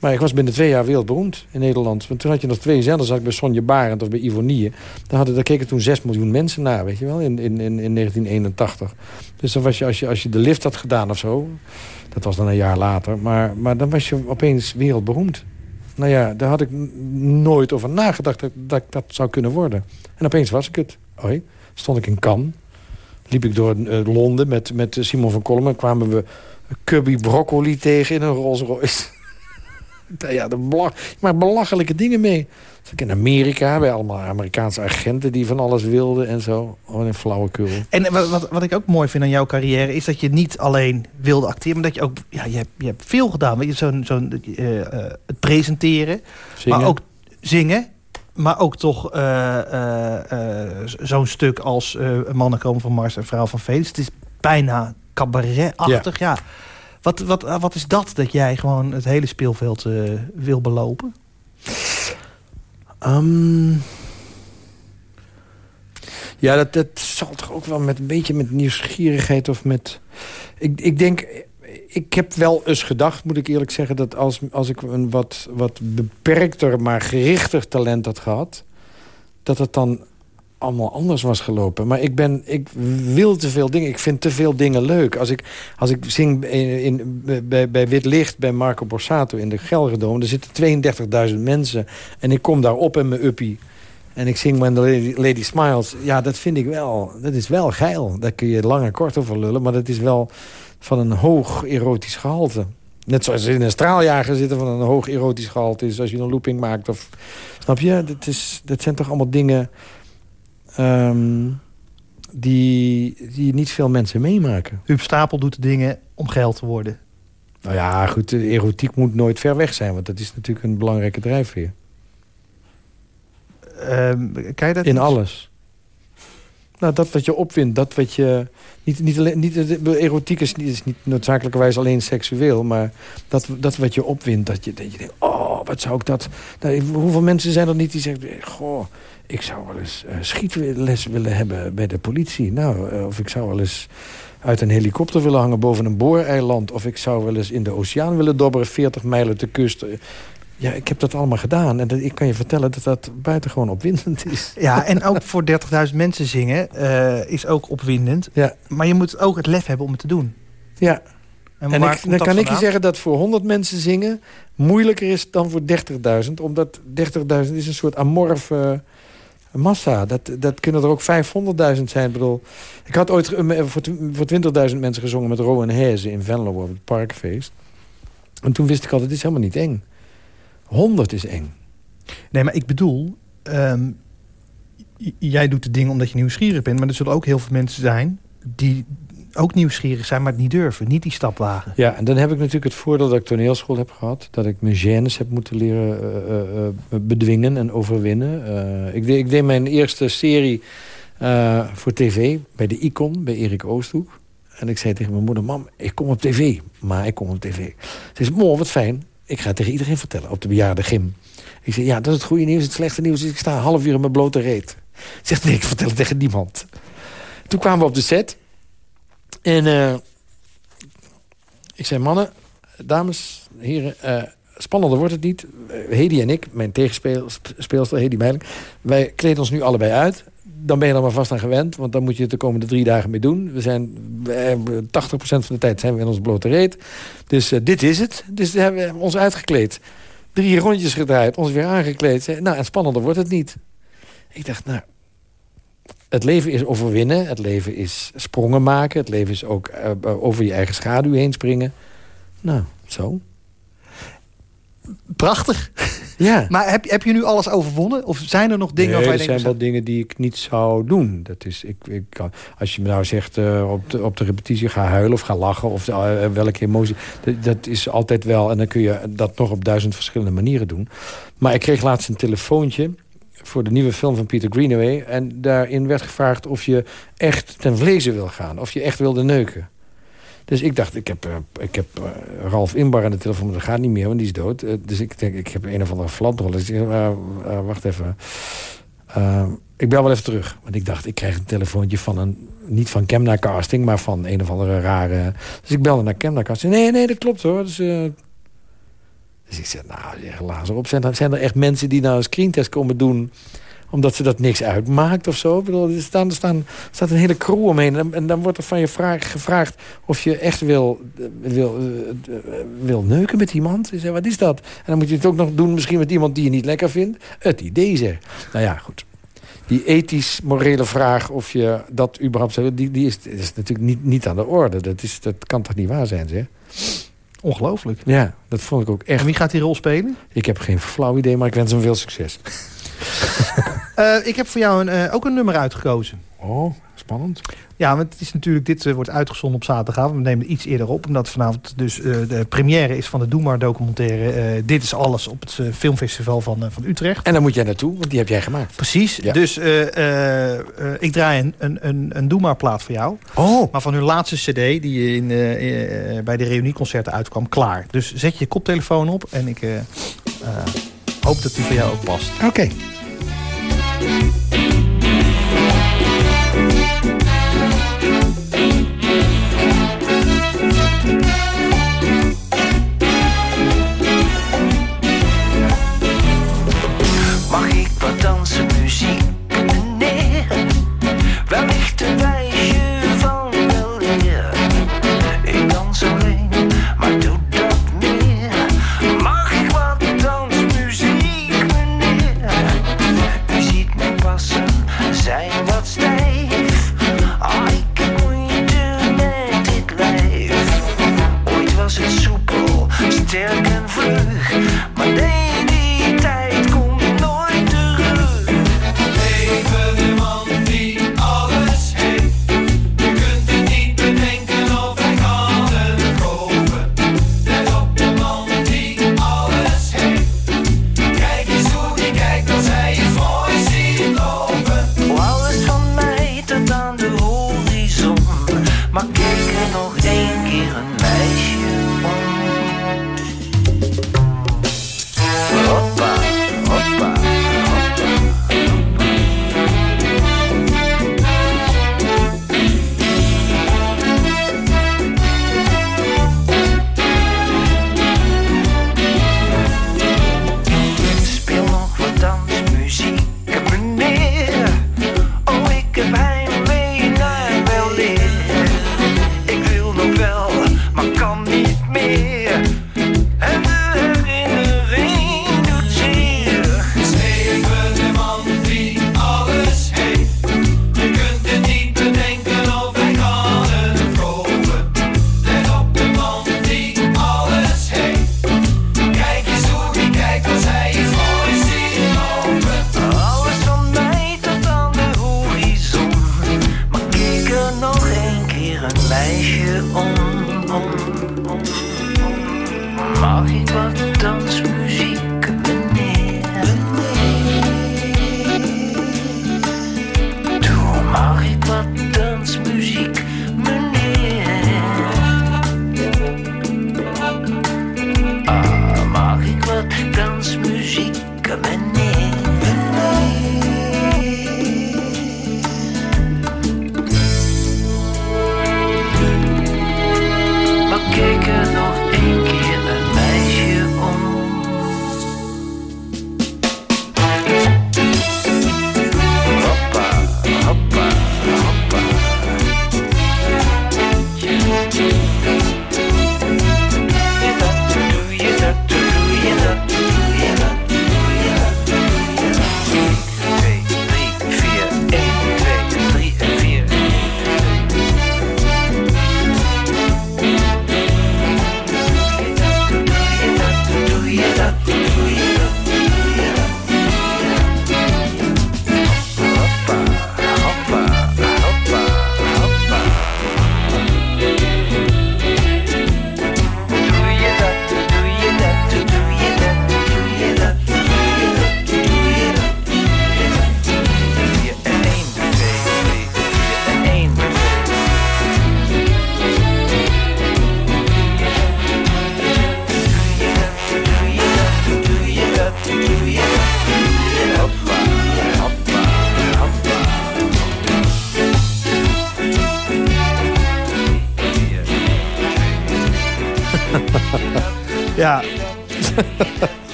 Maar ik was binnen twee jaar wereldberoemd in Nederland. Want toen had je nog twee zenders. Had ik bij Sonja Barend of bij Ivonie. Daar, hadden, daar keken toen 6 miljoen mensen naar, weet je wel, in, in, in, in 1981. Dus dan was je als, je, als je de lift had gedaan of zo... dat was dan een jaar later, maar, maar dan was je opeens wereldberoemd. Nou ja, daar had ik nooit over nagedacht dat, dat dat zou kunnen worden. En opeens was ik het. Hoi, stond ik in Cannes. Liep ik door eh, Londen met, met Simon van Kolm... en kwamen we Cubby Broccoli tegen in een Rolls Royce. ja, de belach, maakt belachelijke dingen mee. Dus in Amerika, bij allemaal Amerikaanse agenten... die van alles wilden en zo. Oh, een flauwekul. En wat, wat, wat ik ook mooi vind aan jouw carrière... is dat je niet alleen wilde acteren... maar dat je ook... Ja, je hebt, je hebt veel gedaan. Zo'n, zo'n, eh, eh, het presenteren. Zingen. Maar ook zingen. Maar ook toch eh, eh, eh, zo'n stuk als Mannen komen van Mars en Vrouw van Venus. Het is bijna cabaret-achtig. Ja. Wat, Wat, wat, wat is dat dat jij gewoon het hele speelveld wil belopen? Um, ja, dat, dat zal toch ook wel met een beetje met nieuwsgierigheid of met... Ik, ik denk, ik heb wel eens gedacht, moet ik eerlijk zeggen... dat als, als ik een wat, wat beperkter, maar gerichter talent had gehad... dat het dan allemaal anders was gelopen. Maar ik, ben, ik wil te veel dingen. Ik vind te veel dingen leuk. Als ik, als ik zing in, bij, bij Wit Licht, bij Marco Borsato in de Gelredome... er zitten 32.000 mensen. En ik kom daar op in mijn uppie. En ik zing When the Lady, Lady, Smiles. Ja, dat vind ik wel. Dat is wel geil. Daar kun je lang en kort over lullen. Maar dat is wel van een hoog erotisch gehalte. Net zoals in een straaljager zitten van een hoog erotisch gehalte is... als je een looping maakt. Of, snap je? Dat, is, dat zijn toch allemaal dingen... Um, die, die niet veel mensen meemaken. Huub Stapel doet dingen om geld te worden. Nou ja, goed, de erotiek moet nooit ver weg zijn... want dat is natuurlijk een belangrijke drijfveer. Um, kan je dat In alles. Nou, dat wat je opwint, dat wat je... Niet, niet alleen, niet, erotiek is niet, is niet noodzakelijkerwijs alleen seksueel... maar dat, dat wat je opwint, dat je, dat je denkt... oh, wat zou ik dat... Nou, hoeveel mensen zijn er niet die zeggen... goh, ik zou wel eens uh, schietles willen hebben bij de politie. Nou, uh, of ik zou wel eens uit een helikopter willen hangen boven een booreiland. Of ik zou wel eens in de oceaan willen dobberen, 40 mijlen te kust. Ja, ik heb dat allemaal gedaan. En ik kan je vertellen dat dat buitengewoon opwindend is. Ja, en ook voor 30.000 mensen zingen uh, is ook opwindend. Ja. Maar je moet ook het lef hebben om het te doen. Ja. En, en ik, dan kan ik je zeggen dat voor 100 mensen zingen... moeilijker is dan voor 30.000. Omdat 30.000 is een soort amorfe massa. Dat, dat kunnen er ook 500.000 zijn. Ik bedoel, ik had ooit voor, voor 20.000 mensen gezongen met Rowan Hezen in Venlo op het Parkfeest. En toen wist ik al, het is helemaal niet eng. 100 is eng. Nee, maar ik bedoel... Um, jij doet de dingen omdat je nieuwsgierig bent... maar er zullen ook heel veel mensen zijn... die ook nieuwsgierig zijn, maar het niet durven. Niet die stap wagen. Ja, en dan heb ik natuurlijk het voordeel dat ik toneelschool heb gehad. Dat ik mijn gênes heb moeten leren uh, uh, bedwingen en overwinnen. Uh, ik, deed, ik deed mijn eerste serie voor tv bij de Icon, bij Erik Oosthoek. En ik zei tegen mijn moeder, mam, ik kom op tv. Maar ik kom op tv. Ze zei, mo, wat fijn ik ga het tegen iedereen vertellen op de bejaarde gym. Ik zeg, ja, dat is het goede nieuws. Het slechte nieuws is, ik sta een half uur in mijn blote reet. Zegt, nee, ik vertel het tegen niemand. Toen kwamen we op de set. En uh, ik zei, mannen, dames, heren... Uh, spannender wordt het niet. Uh, Hedy en ik, mijn tegenspeelster Hedy Meiling... wij kleden ons nu allebei uit dan ben je er maar vast aan gewend. Want dan moet je het de komende drie dagen mee doen. We zijn, 80% van de tijd zijn we in ons blote reet. Dus uh, dit is het. Dus we hebben ons uitgekleed. Drie rondjes gedraaid, ons weer aangekleed. Nou, en spannender wordt het niet. Ik dacht, nou... Het leven is overwinnen. Het leven is sprongen maken. Het leven is ook uh, over je eigen schaduw heen springen. Nou, zo. Prachtig. Ja. Maar heb, heb je nu alles overwonnen? Of zijn er nog dingen... Nee, er zijn wel dingen die ik niet zou doen. Dat is, ik, ik, als je me nou zegt uh, op, de, op de repetitie ga huilen of ga lachen... of uh, welke emotie, dat, dat, is altijd wel... en dan kun je dat nog op duizend verschillende manieren doen. Maar ik kreeg laatst een telefoontje voor de nieuwe film van Peter Greenaway... en daarin werd gevraagd of je echt ten vlezen wil gaan. Of je echt wilde neuken. Dus ik dacht, ik heb, uh, ik heb uh, Ralf Inbar aan de telefoon, dat gaat niet meer, want die is dood. Uh, dus ik denk, ik heb een of andere flaprol. Dus ik zeg, wacht even. ik bel wel even terug. Want ik dacht, ik krijg een telefoontje van een... niet van Kemna Casting, maar van een of andere rare... Dus ik belde naar Kemna Casting. Nee, nee, dat klopt hoor. Dus, dus ik zeg, nou, zeg, lazer op. Zijn er, zijn er echt mensen die nou een screentest komen doen omdat ze dat niks uitmaakt of zo. Ik bedoel, er, staan, er, staan, staat een hele crew omheen. En, dan wordt er van je vraag, gevraagd of je echt wil, wil, uh, wil neuken met iemand. Je zegt, wat is dat? En dan moet je het ook nog doen misschien met iemand die je niet lekker vindt. Het idee zeg. Nou ja, goed. Die ethisch-morele vraag of je dat überhaupt... Die, die is, is natuurlijk niet, niet aan de orde. Dat, is, dat kan toch niet waar zijn, zeg? Ongelooflijk. Ja, dat vond ik ook echt. En wie gaat die rol spelen? Ik heb geen flauw idee, maar ik wens hem veel succes. uh, ik heb voor jou een, uh, ook een nummer uitgekozen. Oh, spannend. Ja, want het is natuurlijk, dit eh, wordt uitgezonden op zaterdagavond. We nemen het iets eerder op, omdat vanavond dus eh, de première is van de Doe Maar documentaire. eh, dit is alles op het eh, filmfestival van, eh, van Utrecht. En daar moet jij naartoe, want die heb jij gemaakt. Precies. Ja. Dus eh, eh, eh, ik draai een, een, een, een Doe Maar plaat voor jou. Oh, Maar van hun laatste cd, die in, eh, eh, bij de reunieconcerten uitkwam, klaar. Dus zet je koptelefoon op en ik eh, eh, hoop dat die voor jou ook past. oké.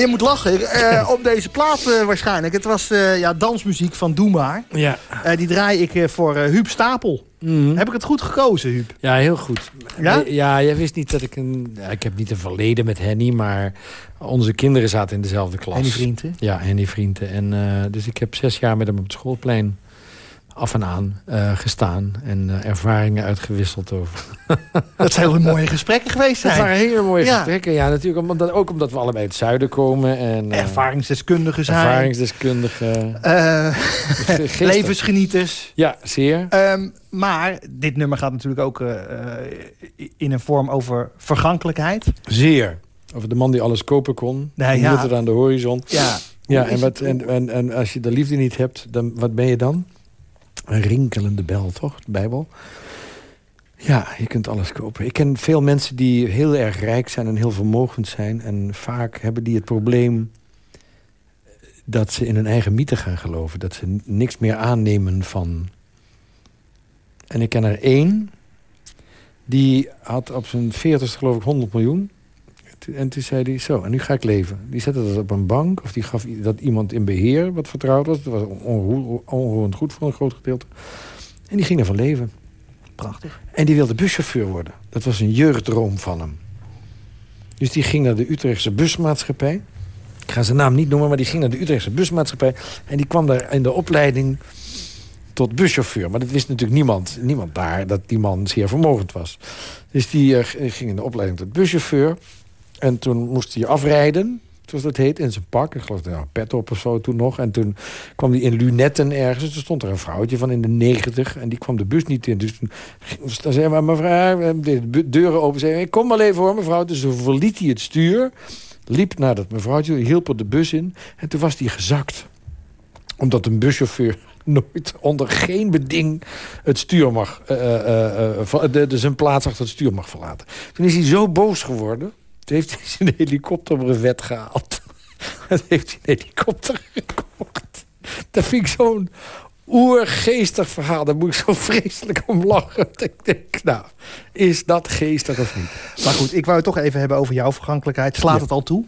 Je moet lachen. Eh, op deze plaat eh, waarschijnlijk. Het was eh, ja, dansmuziek van Doe Maar. Ja. Die draai ik voor Huub Stapel. Heb ik het goed gekozen, Huub? ja, heel goed. Ja? Ja, jij wist niet dat ik een... ja, ik heb niet een verleden met Henny, maar onze kinderen zaten in dezelfde klas. En die vrienden. Ja, Henny Vrienden. En, dus ik heb zes jaar met hem op het schoolplein af en aan eh, gestaan en eh, ervaringen uitgewisseld over. Dat zijn hele mooie gesprekken geweest Dat zijn. waren hele mooie Ja. gesprekken. Ja, natuurlijk. Omdat, ook omdat we allebei uit het zuiden komen. En, eh, Ervaringsdeskundigen zijn. ervaringsdeskundigen. Levensgenieters. Ja, zeer. Ehm, maar dit nummer gaat natuurlijk ook in een vorm over vergankelijkheid. Zeer. Over de man die alles kopen kon. Nee, ja. er aan de horizon. Ja, Ja, en, wat, en, en, en als je de liefde niet hebt, dan, wat ben je dan? Een rinkelende bel, toch? De Bijbel. Ja, je kunt alles kopen. Ik ken veel mensen die heel erg rijk zijn en heel vermogend zijn. En vaak hebben die het probleem dat ze in hun eigen mythe gaan geloven. Dat ze niks meer aannemen van... En ik ken er één, die had op zijn veertigste geloof ik 100 miljoen. En toen zei hij, zo, en nu ga ik leven. Die zette dat op een bank, of die gaf dat iemand in beheer wat vertrouwd was. Dat was onroer- onroerend goed voor een groot gedeelte. En die ging ervan leven. prachtig. En die wilde buschauffeur worden. Dat was een jeugddroom van hem. Dus die ging naar de Utrechtse busmaatschappij. Ik ga zijn naam niet noemen, maar die ging naar de Utrechtse busmaatschappij. En die kwam daar in de opleiding tot buschauffeur. Maar dat wist natuurlijk niemand, niemand daar dat die man zeer vermogend was. Dus die eh, ging in de opleiding tot buschauffeur. En toen moest hij afrijden, zoals dat heet, in zijn pak. Ik geloof een pet op of zo toen nog. En toen kwam hij in lunetten ergens. En toen stond er een vrouwtje van in de negentig. En die kwam de bus niet in. Dus toen dan zei maar mevrouw, de deuren open. Zei, ik kom maar even hoor mevrouw. Dus toen verliet hij het stuur. Liep naar dat mevrouwtje, hielp er de bus in. En toen was hij gezakt. Omdat een buschauffeur nooit onder geen beding het stuur mag... de, de, zijn plaats achter het stuur mag verlaten. Toen is hij zo boos geworden. Toen heeft hij zijn helikopterbrevet gehaald. Toen heeft hij een helikopter gekocht. Dat vind ik zo'n oergeestig verhaal. Daar moet ik zo vreselijk om lachen. Dat Ik denk, nou, is dat geestig of niet? Maar goed, ik wou het toch even hebben over jouw vergankelijkheid. Slaat Ja. het al toe?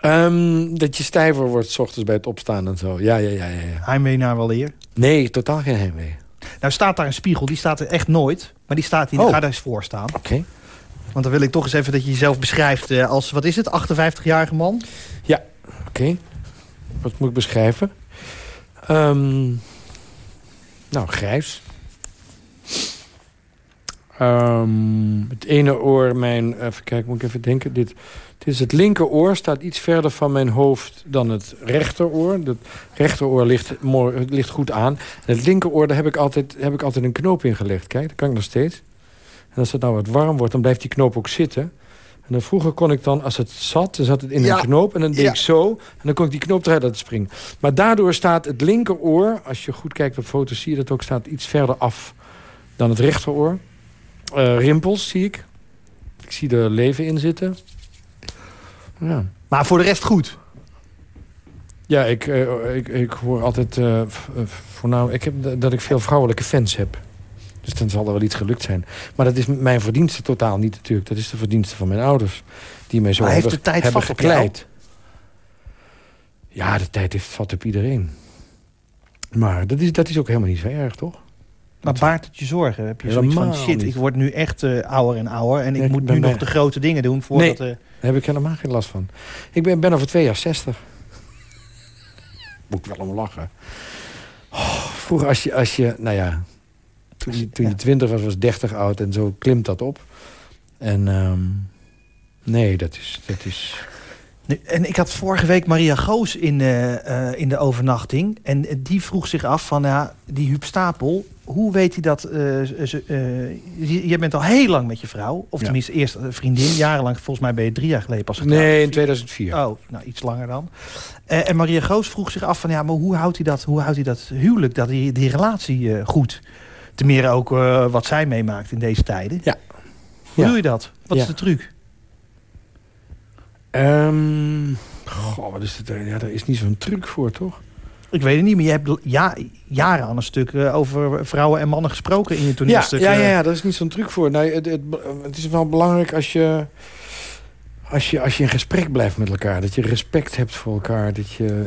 Ehm, dat je stijver wordt s ochtends bij het opstaan en zo. Ja, ja, ja, ja. ja. Heimwee naar wel eer. Nee, totaal geen heimwee. Nou staat daar een spiegel, die staat er echt nooit. Maar die staat hier, Oh. ga daar eens voor staan. Oké. Want dan wil ik toch eens even dat je jezelf beschrijft eh, als, wat is het, 58-jarige man? Oké. Wat moet ik beschrijven? Ehm, nou, grijs. Ehm, het ene oor, mijn... Even kijken, moet ik even denken. Dit, dit is het linkeroor, staat iets verder van mijn hoofd dan het rechteroor. Het rechteroor ligt, ligt goed aan. En het linkeroor, daar heb ik, altijd, heb ik altijd een knoop in gelegd. Kijk, dat kan ik nog steeds. En als het nou wat warm wordt, dan blijft die knoop ook zitten. En dan vroeger kon ik dan, als het zat, dan zat het in Ja. een knoop. En dan deed Ja. ik zo. En dan kon ik die knoop eruit laten springen. Maar daardoor staat het linkeroor, als je goed kijkt op foto's, zie je dat ook, staat iets verder af dan het rechteroor. Eh, rimpels zie ik. Ik zie er leven in zitten. Ja. Maar voor de rest goed. Ja, ik, eh, ik, ik hoor altijd eh, voornamelijk... Ik heb, dat ik veel vrouwelijke fans heb. Dus dan zal er wel iets gelukt zijn. Maar dat is mijn verdienste totaal niet natuurlijk. Dat is de verdienste van mijn ouders. Die mij zo Maar heeft hebben, de tijd hebben gekleid. Ja, de tijd heeft vat op iedereen. Maar dat is, dat is ook helemaal niet zo erg, toch? Maar baart het je zorgen? Heb je zoiets van, shit, niet. ik word nu echt eh, ouder en ouder... en ik ik moet nu nog bij- de grote dingen doen voordat... eh, Daar heb ik helemaal geen last van. Ik ben, ben over twee jaar 60. Moet ik wel om lachen. Oh, vroeger als je, als je, nou ja, toen je, toen je. 20 was, was 30 oud en zo klimt dat op. En ehm, nee, dat is, dat is... Nu, En ik had vorige week Maria Goos in, eh, eh, in de overnachting. En die vroeg zich af van, ja, die Huub Stapel... hoe weet hij dat... eh, je, je bent al heel lang met je vrouw. Of Ja. tenminste eerst vriendin. Jarenlang, volgens mij ben je drie jaar geleden pas getrouwd. Nee, in 2004. Oh, nou iets langer dan. En Maria Goos vroeg zich af van... ja, maar hoe houdt hij dat, hoe houdt hij dat huwelijk, dat die, die relatie goed? Ten meer ook eh, wat zij meemaakt in deze tijden. Ja. Hoe Ja. doe je dat? Wat Ja. is de truc? Ehm, goh, wat is het? Ja, daar is niet zo'n truc voor, toch? Ik weet het niet, maar je hebt ja, jaren aan een stuk eh, over vrouwen en mannen gesproken in je Ja, toneelstuk. ja, ja, eh. ja, daar is niet zo'n truc voor. Nee, het, het, het is wel belangrijk als je, als, je, als je in gesprek blijft met elkaar. Dat je respect hebt voor elkaar. Dat je,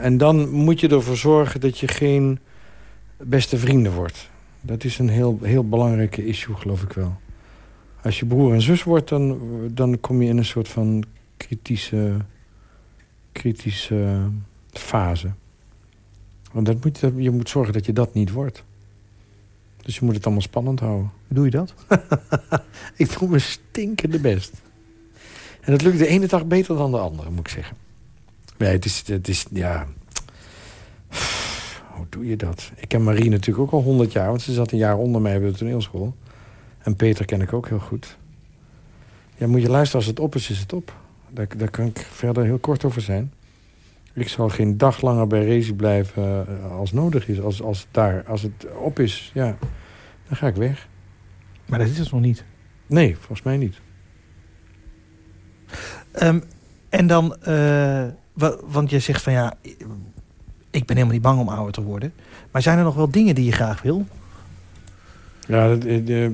en dan moet je ervoor zorgen dat je geen beste vrienden wordt. Dat is een heel, heel belangrijke issue, geloof ik wel. Als je broer en zus wordt, dan, dan kom je in een soort van kritische, kritische fase. Want dat moet, je- je moet zorgen dat je dat niet wordt. Dus je moet het allemaal spannend houden. Doe je dat? Ik doe mijn stinkende best. En dat lukt de ene dag beter dan de andere, moet ik zeggen. Nee, het is, het is ja... Hoe doe je dat? Ik ken Marie natuurlijk ook al honderd jaar... want ze zat een jaar onder mij bij de toneelschool. En Peter ken ik ook heel goed. Ja, moet je luisteren, als het op is, is het op. Daar, daar kan ik verder heel kort over zijn. Ik zal geen dag langer bij Rezi blijven eh, als nodig is. Als, als, het daar, als het op is, ja, dan ga ik weg. Maar dat is het nog niet. Nee, volgens mij niet. Ehm, en dan, eh, wa- want je zegt van ja, ik ben helemaal niet bang om ouder te worden. Maar zijn er nog wel dingen die je graag wil? Ja, dat, eh,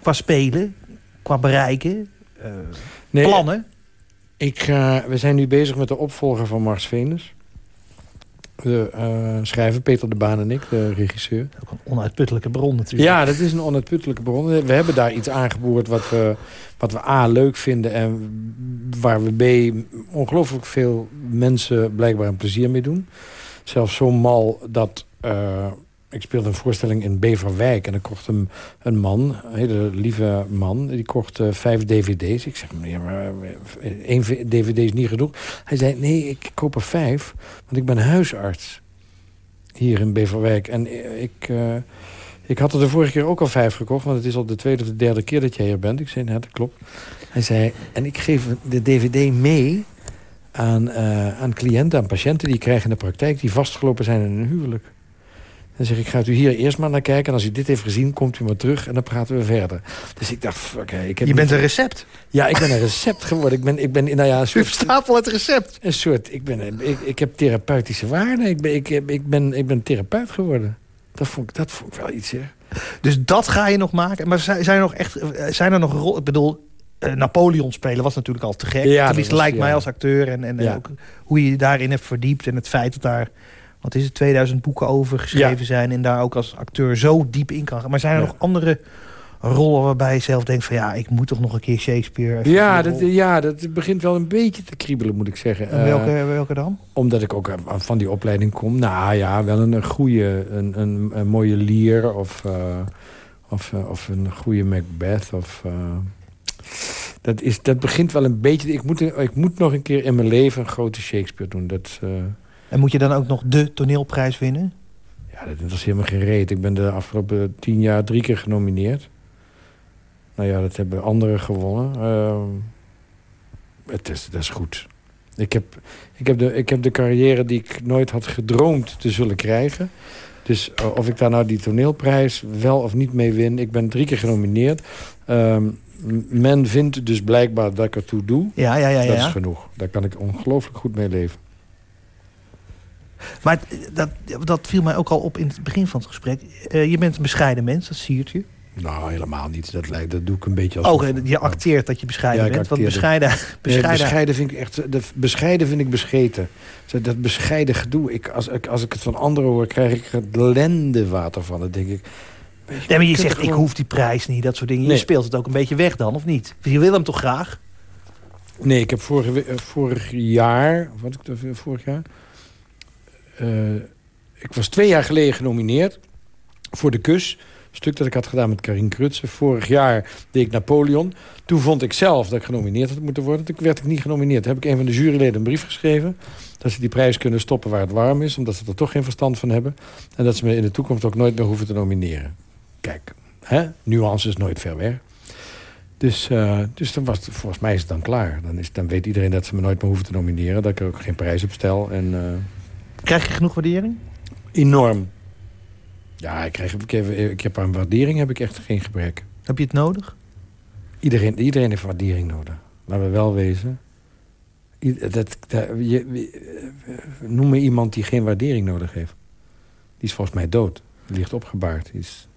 Qua spelen, qua bereiken, eh, nee, plannen? Ik, we zijn nu bezig met de opvolger van Mars Venus. De eh, schrijver Peter de Baan en ik, de regisseur. Ook een onuitputtelijke bron natuurlijk. Ja, dat is een onuitputtelijke bron. We hebben daar iets aangeboord wat we, wat we A, leuk vinden... en waar we B, ongelooflijk veel mensen blijkbaar een plezier mee doen. Zelfs zo mal dat... eh, ik speelde een voorstelling in Beverwijk... en dan kocht een, man, een hele lieve man... die kocht eh, vijf dvd's. Ik zeg, meneer, maar eh, één dvd is niet genoeg. Hij zei, nee, ik koop er vijf, want ik ben huisarts hier in Beverwijk. En ik, ik had er de vorige keer ook al vijf gekocht... want het is al de tweede of de derde keer dat jij hier bent. Ik zei, ja, dat klopt. Hij zei, en ik geef de dvd mee aan, eh, aan cliënten, aan patiënten... die ik krijg in de praktijk, die vastgelopen zijn in een huwelijk. Dan zeg ik, gaat u hier eerst maar naar kijken... en als u dit heeft gezien, komt u maar terug en dan praten we verder. Dus ik dacht, fuck, hè, ik heb je bent een recept. Ja, ik ben een recept geworden. Ik ben, ik ben nou ja, een U soort wel het recept. een soort, ik, ben, ik, ik heb therapeutische waarden. Ik ben, ik, ik, ben, ik ben therapeut geworden. Dat vond, ik, dat vond ik wel iets, hè. Dus dat ga je nog maken. Maar zijn, er nog echt, eh, zijn er nog rol? Ik bedoel, Napoleon spelen was natuurlijk al te gek. Ja, Tenminste, was- lijkt mij als acteur en, en Ja. ook hoe je je daarin hebt verdiept en het feit dat daar, wat is het, 2000 boeken over geschreven zijn en daar ook als acteur zo diep in kan gaan. Maar zijn er nog andere rollen waarbij je zelf denkt van ja, ik moet toch nog een keer Shakespeare. Ja dat, ja, dat begint wel een beetje te kriebelen, moet ik zeggen. En welke, Eh, welke dan? omdat ik ook eh, van die opleiding kom. Nou ja, wel een, een goede, een, een, een mooie lier of, eh, of, eh, of een goede Macbeth. Of, eh, dat, is, dat begint wel een beetje... Ik moet, ik moet nog een keer in mijn leven een grote Shakespeare doen. Dat, eh, En moet je dan ook nog de toneelprijs winnen? Ja, dat was helemaal geen reet. Ik ben de afgelopen tien jaar drie keer genomineerd. Nou ja, dat hebben anderen gewonnen. Ehm, het is, dat is goed. Ik heb, ik, heb de, ik heb de carrière die ik nooit had gedroomd te zullen krijgen. Dus eh, of ik daar nou die toneelprijs wel of niet mee win... ik ben drie keer genomineerd. Ehm, men vindt dus blijkbaar dat ik ertoe doe. Ja, ja, ja. Dat ja. is genoeg. Daar kan ik ongelooflijk goed mee leven. Maar dat, dat viel mij ook al op in het begin van het gesprek. Eh, je bent een bescheiden mens, dat siert je. Nou, helemaal niet. Dat, lijkt, dat doe ik een beetje als... Eh, je acteert dat je bescheiden Ja, ik bent. Want acteer. bescheiden, Nee, bescheiden, bescheiden vind ik echt. De bescheiden vind ik bescheten. Zo, Dat bescheiden gedoe. Ik, als, ik, als ik het van anderen hoor, krijg ik het lendewater van. Dan denk ik. Nee, maar je zegt, ik gewoon- hoef die prijs niet, dat soort dingen. Je Nee. speelt het ook een beetje weg dan, of niet? Je wil hem toch graag? Nee, ik heb vorige, eh, vorig jaar. Wat ik dat vorig jaar? Eh, ik was twee jaar geleden genomineerd voor de kus. Stuk dat ik had gedaan met Karin Krutse. Vorig jaar deed ik Napoleon. Toen vond ik zelf dat ik genomineerd had moeten worden. Toen werd ik niet genomineerd. Toen heb ik een van de juryleden een brief geschreven. Dat ze die prijs kunnen stoppen waar het warm is. Omdat ze er toch geen verstand van hebben. En dat ze me in de toekomst ook nooit meer hoeven te nomineren. Kijk, hè? nuance is nooit ver weg. Dus, eh, dus dan was volgens mij is het dan klaar. Dan, is, dan weet iedereen dat ze me nooit meer hoeven te nomineren. Dat ik er ook geen prijs op stel. En, eh, Krijg je genoeg waardering? enorm. Ja, ik, krijg, ik, heb, ik heb aan waardering heb ik echt geen gebrek. Heb je het nodig? Iedereen, iedereen heeft waardering nodig. Laten we wel wezen. I- Dat, dat, je- noem me iemand die geen waardering nodig heeft. Die is volgens mij dood. Die ligt opgebaard. Die is,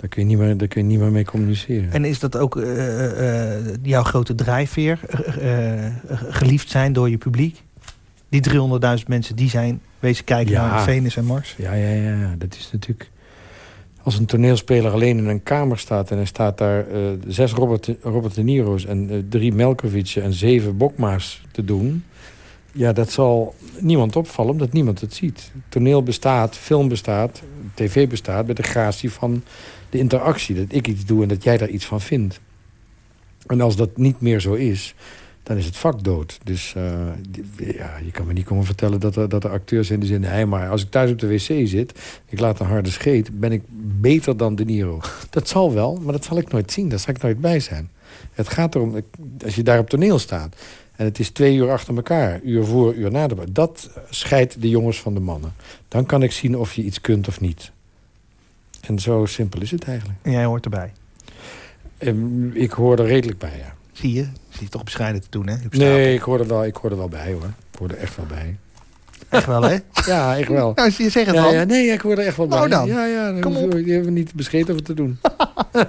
daar, kun je niet meer, daar kun je niet meer mee communiceren. En is dat ook eh, eh, jouw grote drijfveer? eh, eh, geliefd zijn door je publiek? Die 300.000 mensen die zijn wezen kijken Ja. naar Venus en Mars? Ja, ja, ja. Dat is natuurlijk... Als een toneelspeler alleen in een kamer staat... en er staat daar eh, zes Robert, Robert De Niro's... en eh, drie Melkovic'en en zeven Bokma's te doen... Ja, dat zal niemand opvallen, omdat niemand het ziet. Toneel bestaat, film bestaat, tv bestaat... bij de gratie van de interactie. Dat ik iets doe en dat jij daar iets van vindt. En als dat niet meer zo is, dan is het vak dood. Dus uh, ja, je kan me niet komen vertellen dat er, dat er acteurs zijn die zeggen... maar als ik thuis op de wc zit, ik laat een harde scheet... ben ik beter dan De Niro. Dat zal wel, maar dat zal ik nooit zien. Daar zal ik nooit bij zijn. Het gaat erom, als je daar op toneel staat... en het is twee uur achter elkaar, uur voor, uur na dat scheidt de jongens van de mannen. Dan kan ik zien of je iets kunt of niet. En zo simpel is het eigenlijk. En jij hoort erbij? Um, ik hoor er redelijk bij, ja. Zie je? Zie je toch bescheiden te doen, hè? Nee, ik hoor, er wel, ik hoor er wel bij, hoor. Ik hoor er echt wel bij. Echt wel, hè? ja, echt wel. Nou, je zegt het ja, al. Ja, nee, ik hoor er echt wel nou bij. dan. Ja, ja, Kom op. Die hebben we niet bescheten wat te doen. uh,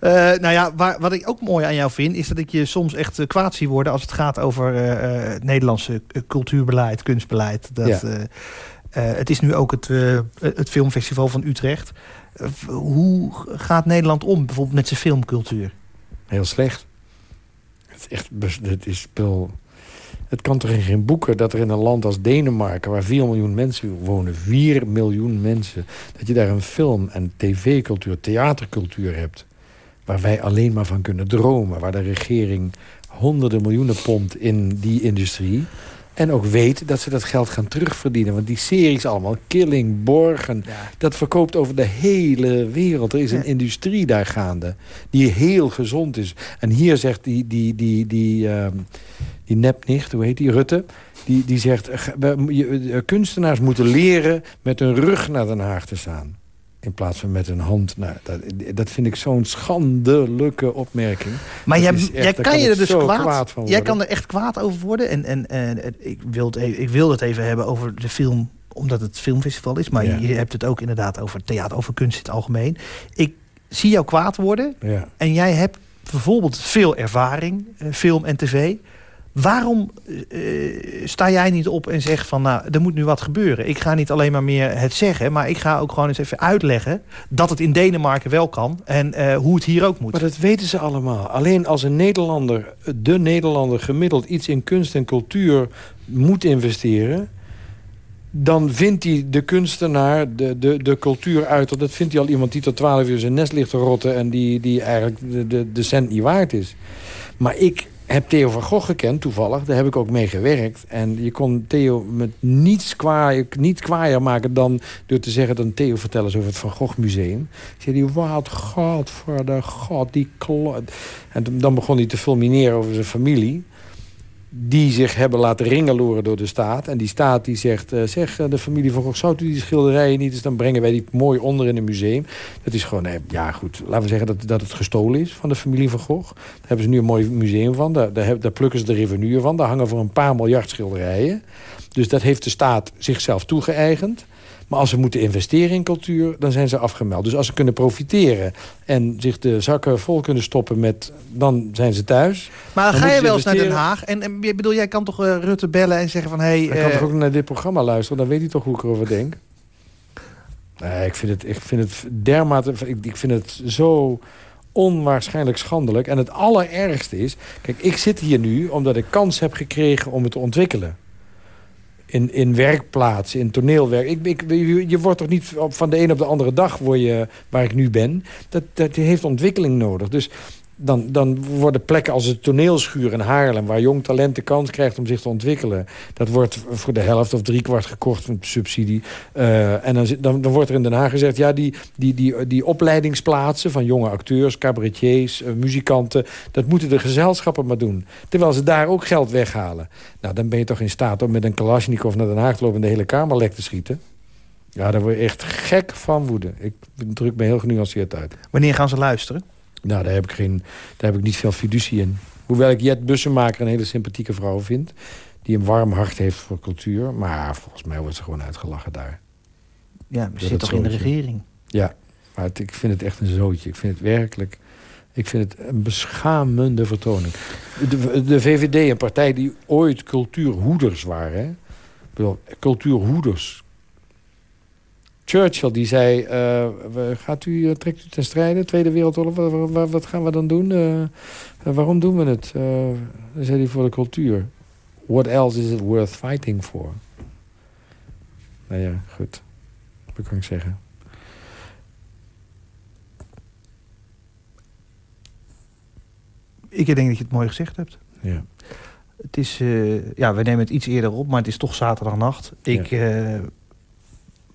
nou ja, waar, wat ik ook mooi aan jou vind... is dat ik je soms echt uh, kwaad zie worden... als het gaat over uh, het Nederlandse cultuurbeleid, kunstbeleid. Dat, Ja. Het is nu ook het, het filmfestival van Utrecht. hoe gaat Nederland om bijvoorbeeld met zijn filmcultuur? Heel slecht. Het is echt... Het is spul... Het kan toch in geen boeken dat er in een land als Denemarken... waar 4 miljoen mensen wonen, 4 miljoen mensen... dat je daar een film- en tv-cultuur, theatercultuur hebt... waar wij alleen maar van kunnen dromen. Waar de regering honderden miljoenen pompt in die industrie... en ook weet dat ze dat geld gaan terugverdienen. Want die series allemaal, Killing, Borgen... dat verkoopt over de hele wereld. Er is een Ja. industrie daar gaande die heel gezond is. En hier zegt die, die, die, die, ehm, die nepnicht, hoe heet die, Rutte... die, die zegt, eh, eh, kunstenaars moeten leren met hun rug naar Den Haag te staan. In plaats van met hun hand. Nou, dat, dat vind ik zo'n schandelijke opmerking. Maar jij, echt- jij kan kan je er dus kwaad, kwaad van Jij kan er echt kwaad over worden. En, en, en ik, wil het even, ik wil het even hebben over de film, omdat het filmfestival is. Maar Ja. je hebt het ook inderdaad over theater, over kunst in het algemeen. Ik zie jou kwaad worden. Ja. En jij hebt bijvoorbeeld veel ervaring, eh, film en tv. Waarom eh, sta jij niet op en zegt van... nou, er moet nu wat gebeuren. Ik ga niet alleen maar meer het zeggen... maar ik ga ook gewoon eens even uitleggen... dat het in Denemarken wel kan en eh, hoe het hier ook moet. Maar dat weten ze allemaal. Alleen als een Nederlander, de Nederlander gemiddeld iets in kunst en cultuur moet investeren... dan vindt hij de kunstenaar, de, de, de cultuuruiter... dat vindt hij al iemand die tot twaalf uur zijn nest ligt te rotten... en die, die eigenlijk de, de, de cent niet waard is. Maar ik heb Theo van Gogh gekend, toevallig. Daar heb ik ook mee gewerkt. En je kon Theo met niets kwaaier, niet kwaaier maken... dan door te zeggen dan Theo vertellen eens over het Van Gogh Museum. Zei die wat, de god, die klo... En dan begon hij te fulmineren over zijn familie die zich hebben laten ringeloren door de staat. En die staat die zegt, eh, zeg eh, de familie van Gogh... zou u die schilderijen niet eens, dan brengen wij die mooi onder in een museum. Dat is gewoon, eh, ja goed, laten we zeggen dat, dat het gestolen is van de familie van Gogh. Daar hebben ze nu een mooi museum van. Daar, daar, daar plukken ze de revenue van. Daar hangen voor een paar miljard schilderijen. Dus dat heeft de staat zichzelf toegeëigend. Maar als ze moeten investeren in cultuur, dan zijn ze afgemeld. Dus als ze kunnen profiteren en zich de zakken vol kunnen stoppen met... dan zijn ze thuis. Maar Dan ga je wel eens naar Den. Haag? En, en ik bedoel, jij kan toch eh, Rutte bellen en zeggen van... Hey, Hij kan eh, toch ook naar dit programma luisteren? Dan weet hij toch hoe ik erover denk? Nee, ik vind het, ik vind het dermate... Ik, ik vind het zo onwaarschijnlijk schandelijk. En het allerergste is... Kijk, ik zit hier nu omdat ik kans heb gekregen om het te ontwikkelen. In, in werkplaatsen, in toneelwerk. Ik, ik, je wordt toch niet van de een op de andere dag word je, waar ik nu ben. Dat, dat heeft ontwikkeling nodig. Dus dan, dan worden plekken als het toneelschuur in Haarlem... waar jong talent de kans krijgt om zich te ontwikkelen... dat wordt voor de helft of driekwart gekocht met subsidie. Eh, en dan, dan wordt er in Den Haag gezegd... ja, die, die, die, die opleidingsplaatsen van jonge acteurs, cabaretiers, eh, muzikanten... dat moeten de gezelschappen maar doen. Terwijl ze daar ook geld weghalen. Nou, dan ben je toch in staat om met een Kalashnikov naar Den Haag te lopen... en de hele Kamer lek te schieten. Ja, daar word je echt gek van woede. Ik druk me heel genuanceerd uit. wanneer gaan ze luisteren? Nou, daar heb ik, geen, daar heb ik niet veel fiducie in. Hoewel ik Jet Bussemaker een hele sympathieke vrouw vind... die een warm hart heeft voor cultuur. Maar volgens mij wordt ze gewoon uitgelachen daar. Ja, ze zit toch in de regering? Ja, maar het- ik vind het echt een zootje. Ik vind het werkelijk... Ik vind het een beschamende vertoning. De, de VVD, een partij die ooit cultuurhoeders waren... Hè? Ik bedoel, cultuurhoeders. Churchill die zei... eh, gaat u, eh, trekt u ten strijde, Tweede Wereldoorlog? Wat, wat- gaan we dan doen? Eh, waarom doen we het? Dan zei hij voor de cultuur. What else is it worth fighting for? Nou ja, goed. Wat kan ik zeggen? Ik denk dat je het mooi gezegd hebt. Ja. Het is, ja, we nemen het iets eerder op, maar het is toch zaterdagnacht. Ik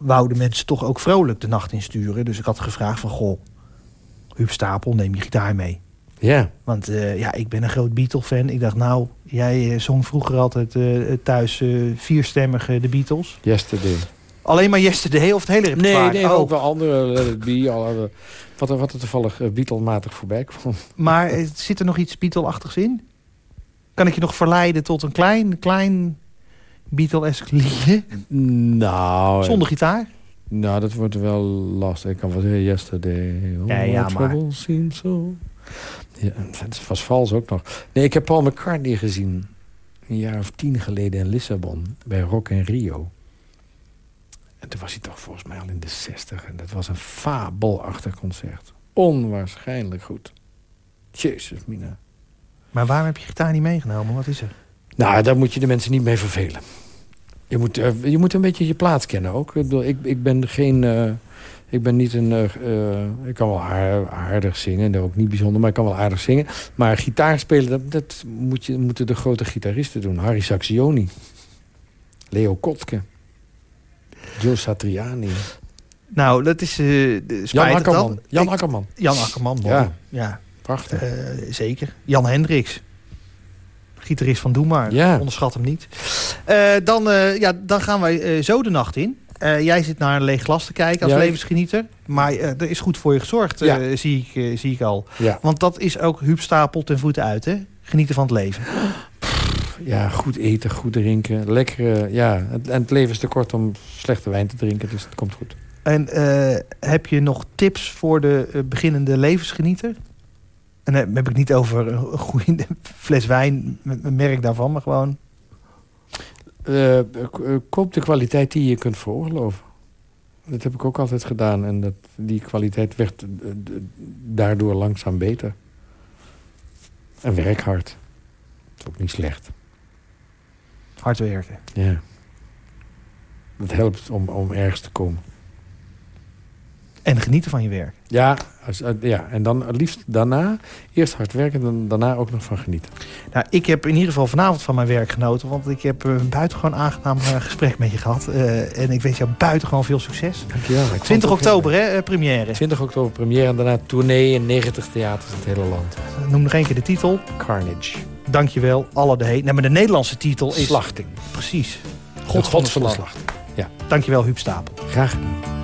de mensen toch ook vrolijk de nacht insturen. Dus ik had gevraagd van, goh, Huub Stapel, neem je gitaar mee. Ja. Want eh, ja, ik ben een groot Beatle-fan. Ik dacht, nou, jij eh, zong vroeger altijd eh, thuis eh, vierstemmig eh, de Beatles. Yesterday. Alleen maar Yesterday of het hele Nee, repertoire? nee, Oh, ook wel andere. Let It Be, alle, wat, er, wat er toevallig uh, Beatle-matig voorbij kwam. Maar zit er nog iets Beatle-achtigs in? Kan ik je nog verleiden tot een klein, klein Beatle-esque liedje? Nou, Zonder gitaar? nou, dat wordt wel lastig. Ik kan wel zeggen, yesterday. Oh, Ja, ja, maar- seems so... Ja, het was vals ook nog. Nee, ik heb Paul McCartney gezien. Een jaar of tien geleden in Lissabon. Bij Rock in Rio. En toen was hij toch volgens mij al in de zestig. En dat was een fabelachtig concert. Onwaarschijnlijk goed. Jezus, Mina. Maar waarom heb je gitaar niet meegenomen? Wat is er? Nou, daar moet je de mensen niet mee vervelen. Je moet, eh, je moet een beetje je plaats kennen ook. Ik, bedoel, ik, ik ben geen... eh, ik ben niet een... eh, ik kan wel aar- aardig zingen, ook niet bijzonder, maar ik kan wel aardig zingen. Maar gitaar spelen, dat, dat moet je, moeten de grote gitaristen doen. Harry Saxioni. Leo Kotke. Joe Satriani. Nou, dat is Jan Akkerman. dan. Jan Akkerman. Jan Akkerman. Ja. ja. Prachtig. Zeker. Jan Hendricks. Gitarist van Doe Maar. Ja. Onderschat hem niet. Eh, dan, eh, ja, dan gaan wij eh, zo de nacht in. Jij zit naar een leeg glas te kijken als Ja. levensgenieter. Maar er is goed voor je gezorgd, zie, ik, zie ik al. Ja. Want dat is ook Huub Stapel ten voeten uit, hè? Genieten van het leven. ja, goed eten, goed drinken. Lekker, ja. Het- En het leven is te kort om slechte wijn te drinken, dus het komt goed. En heb je nog tips voor de beginnende levensgenieter? En dan heb ik niet over een goede fles wijn een merk daarvan, maar gewoon... Eh, koop de kwaliteit die je kunt veroorloven. Dat heb ik ook altijd gedaan. En dat, die kwaliteit werd daardoor langzaam beter. En werk hard. Dat is ook niet slecht. Hard werken. Ja. Dat helpt om, om ergens te komen. En genieten van je werk. Ja, eh, ja, en dan liefst daarna. Eerst hard werken en daarna ook nog van genieten. Nou, ik heb in ieder geval vanavond van mijn werk genoten. Want ik heb een buitengewoon aangenaam eh, gesprek met je gehad. Eh, en ik wens jou buitengewoon veel succes. Dankjewel. 20 oktober, hè, eh, première. 20 oktober première en daarna tournee in 90 theaters in het hele land. Noem nog één keer de titel. Carnage. Dankjewel, alle de. Nee, maar de Nederlandse titel is... Slachting. Precies. God, van de van de slag. slacht. Dankjewel, Huub Stapel. Graag gedaan.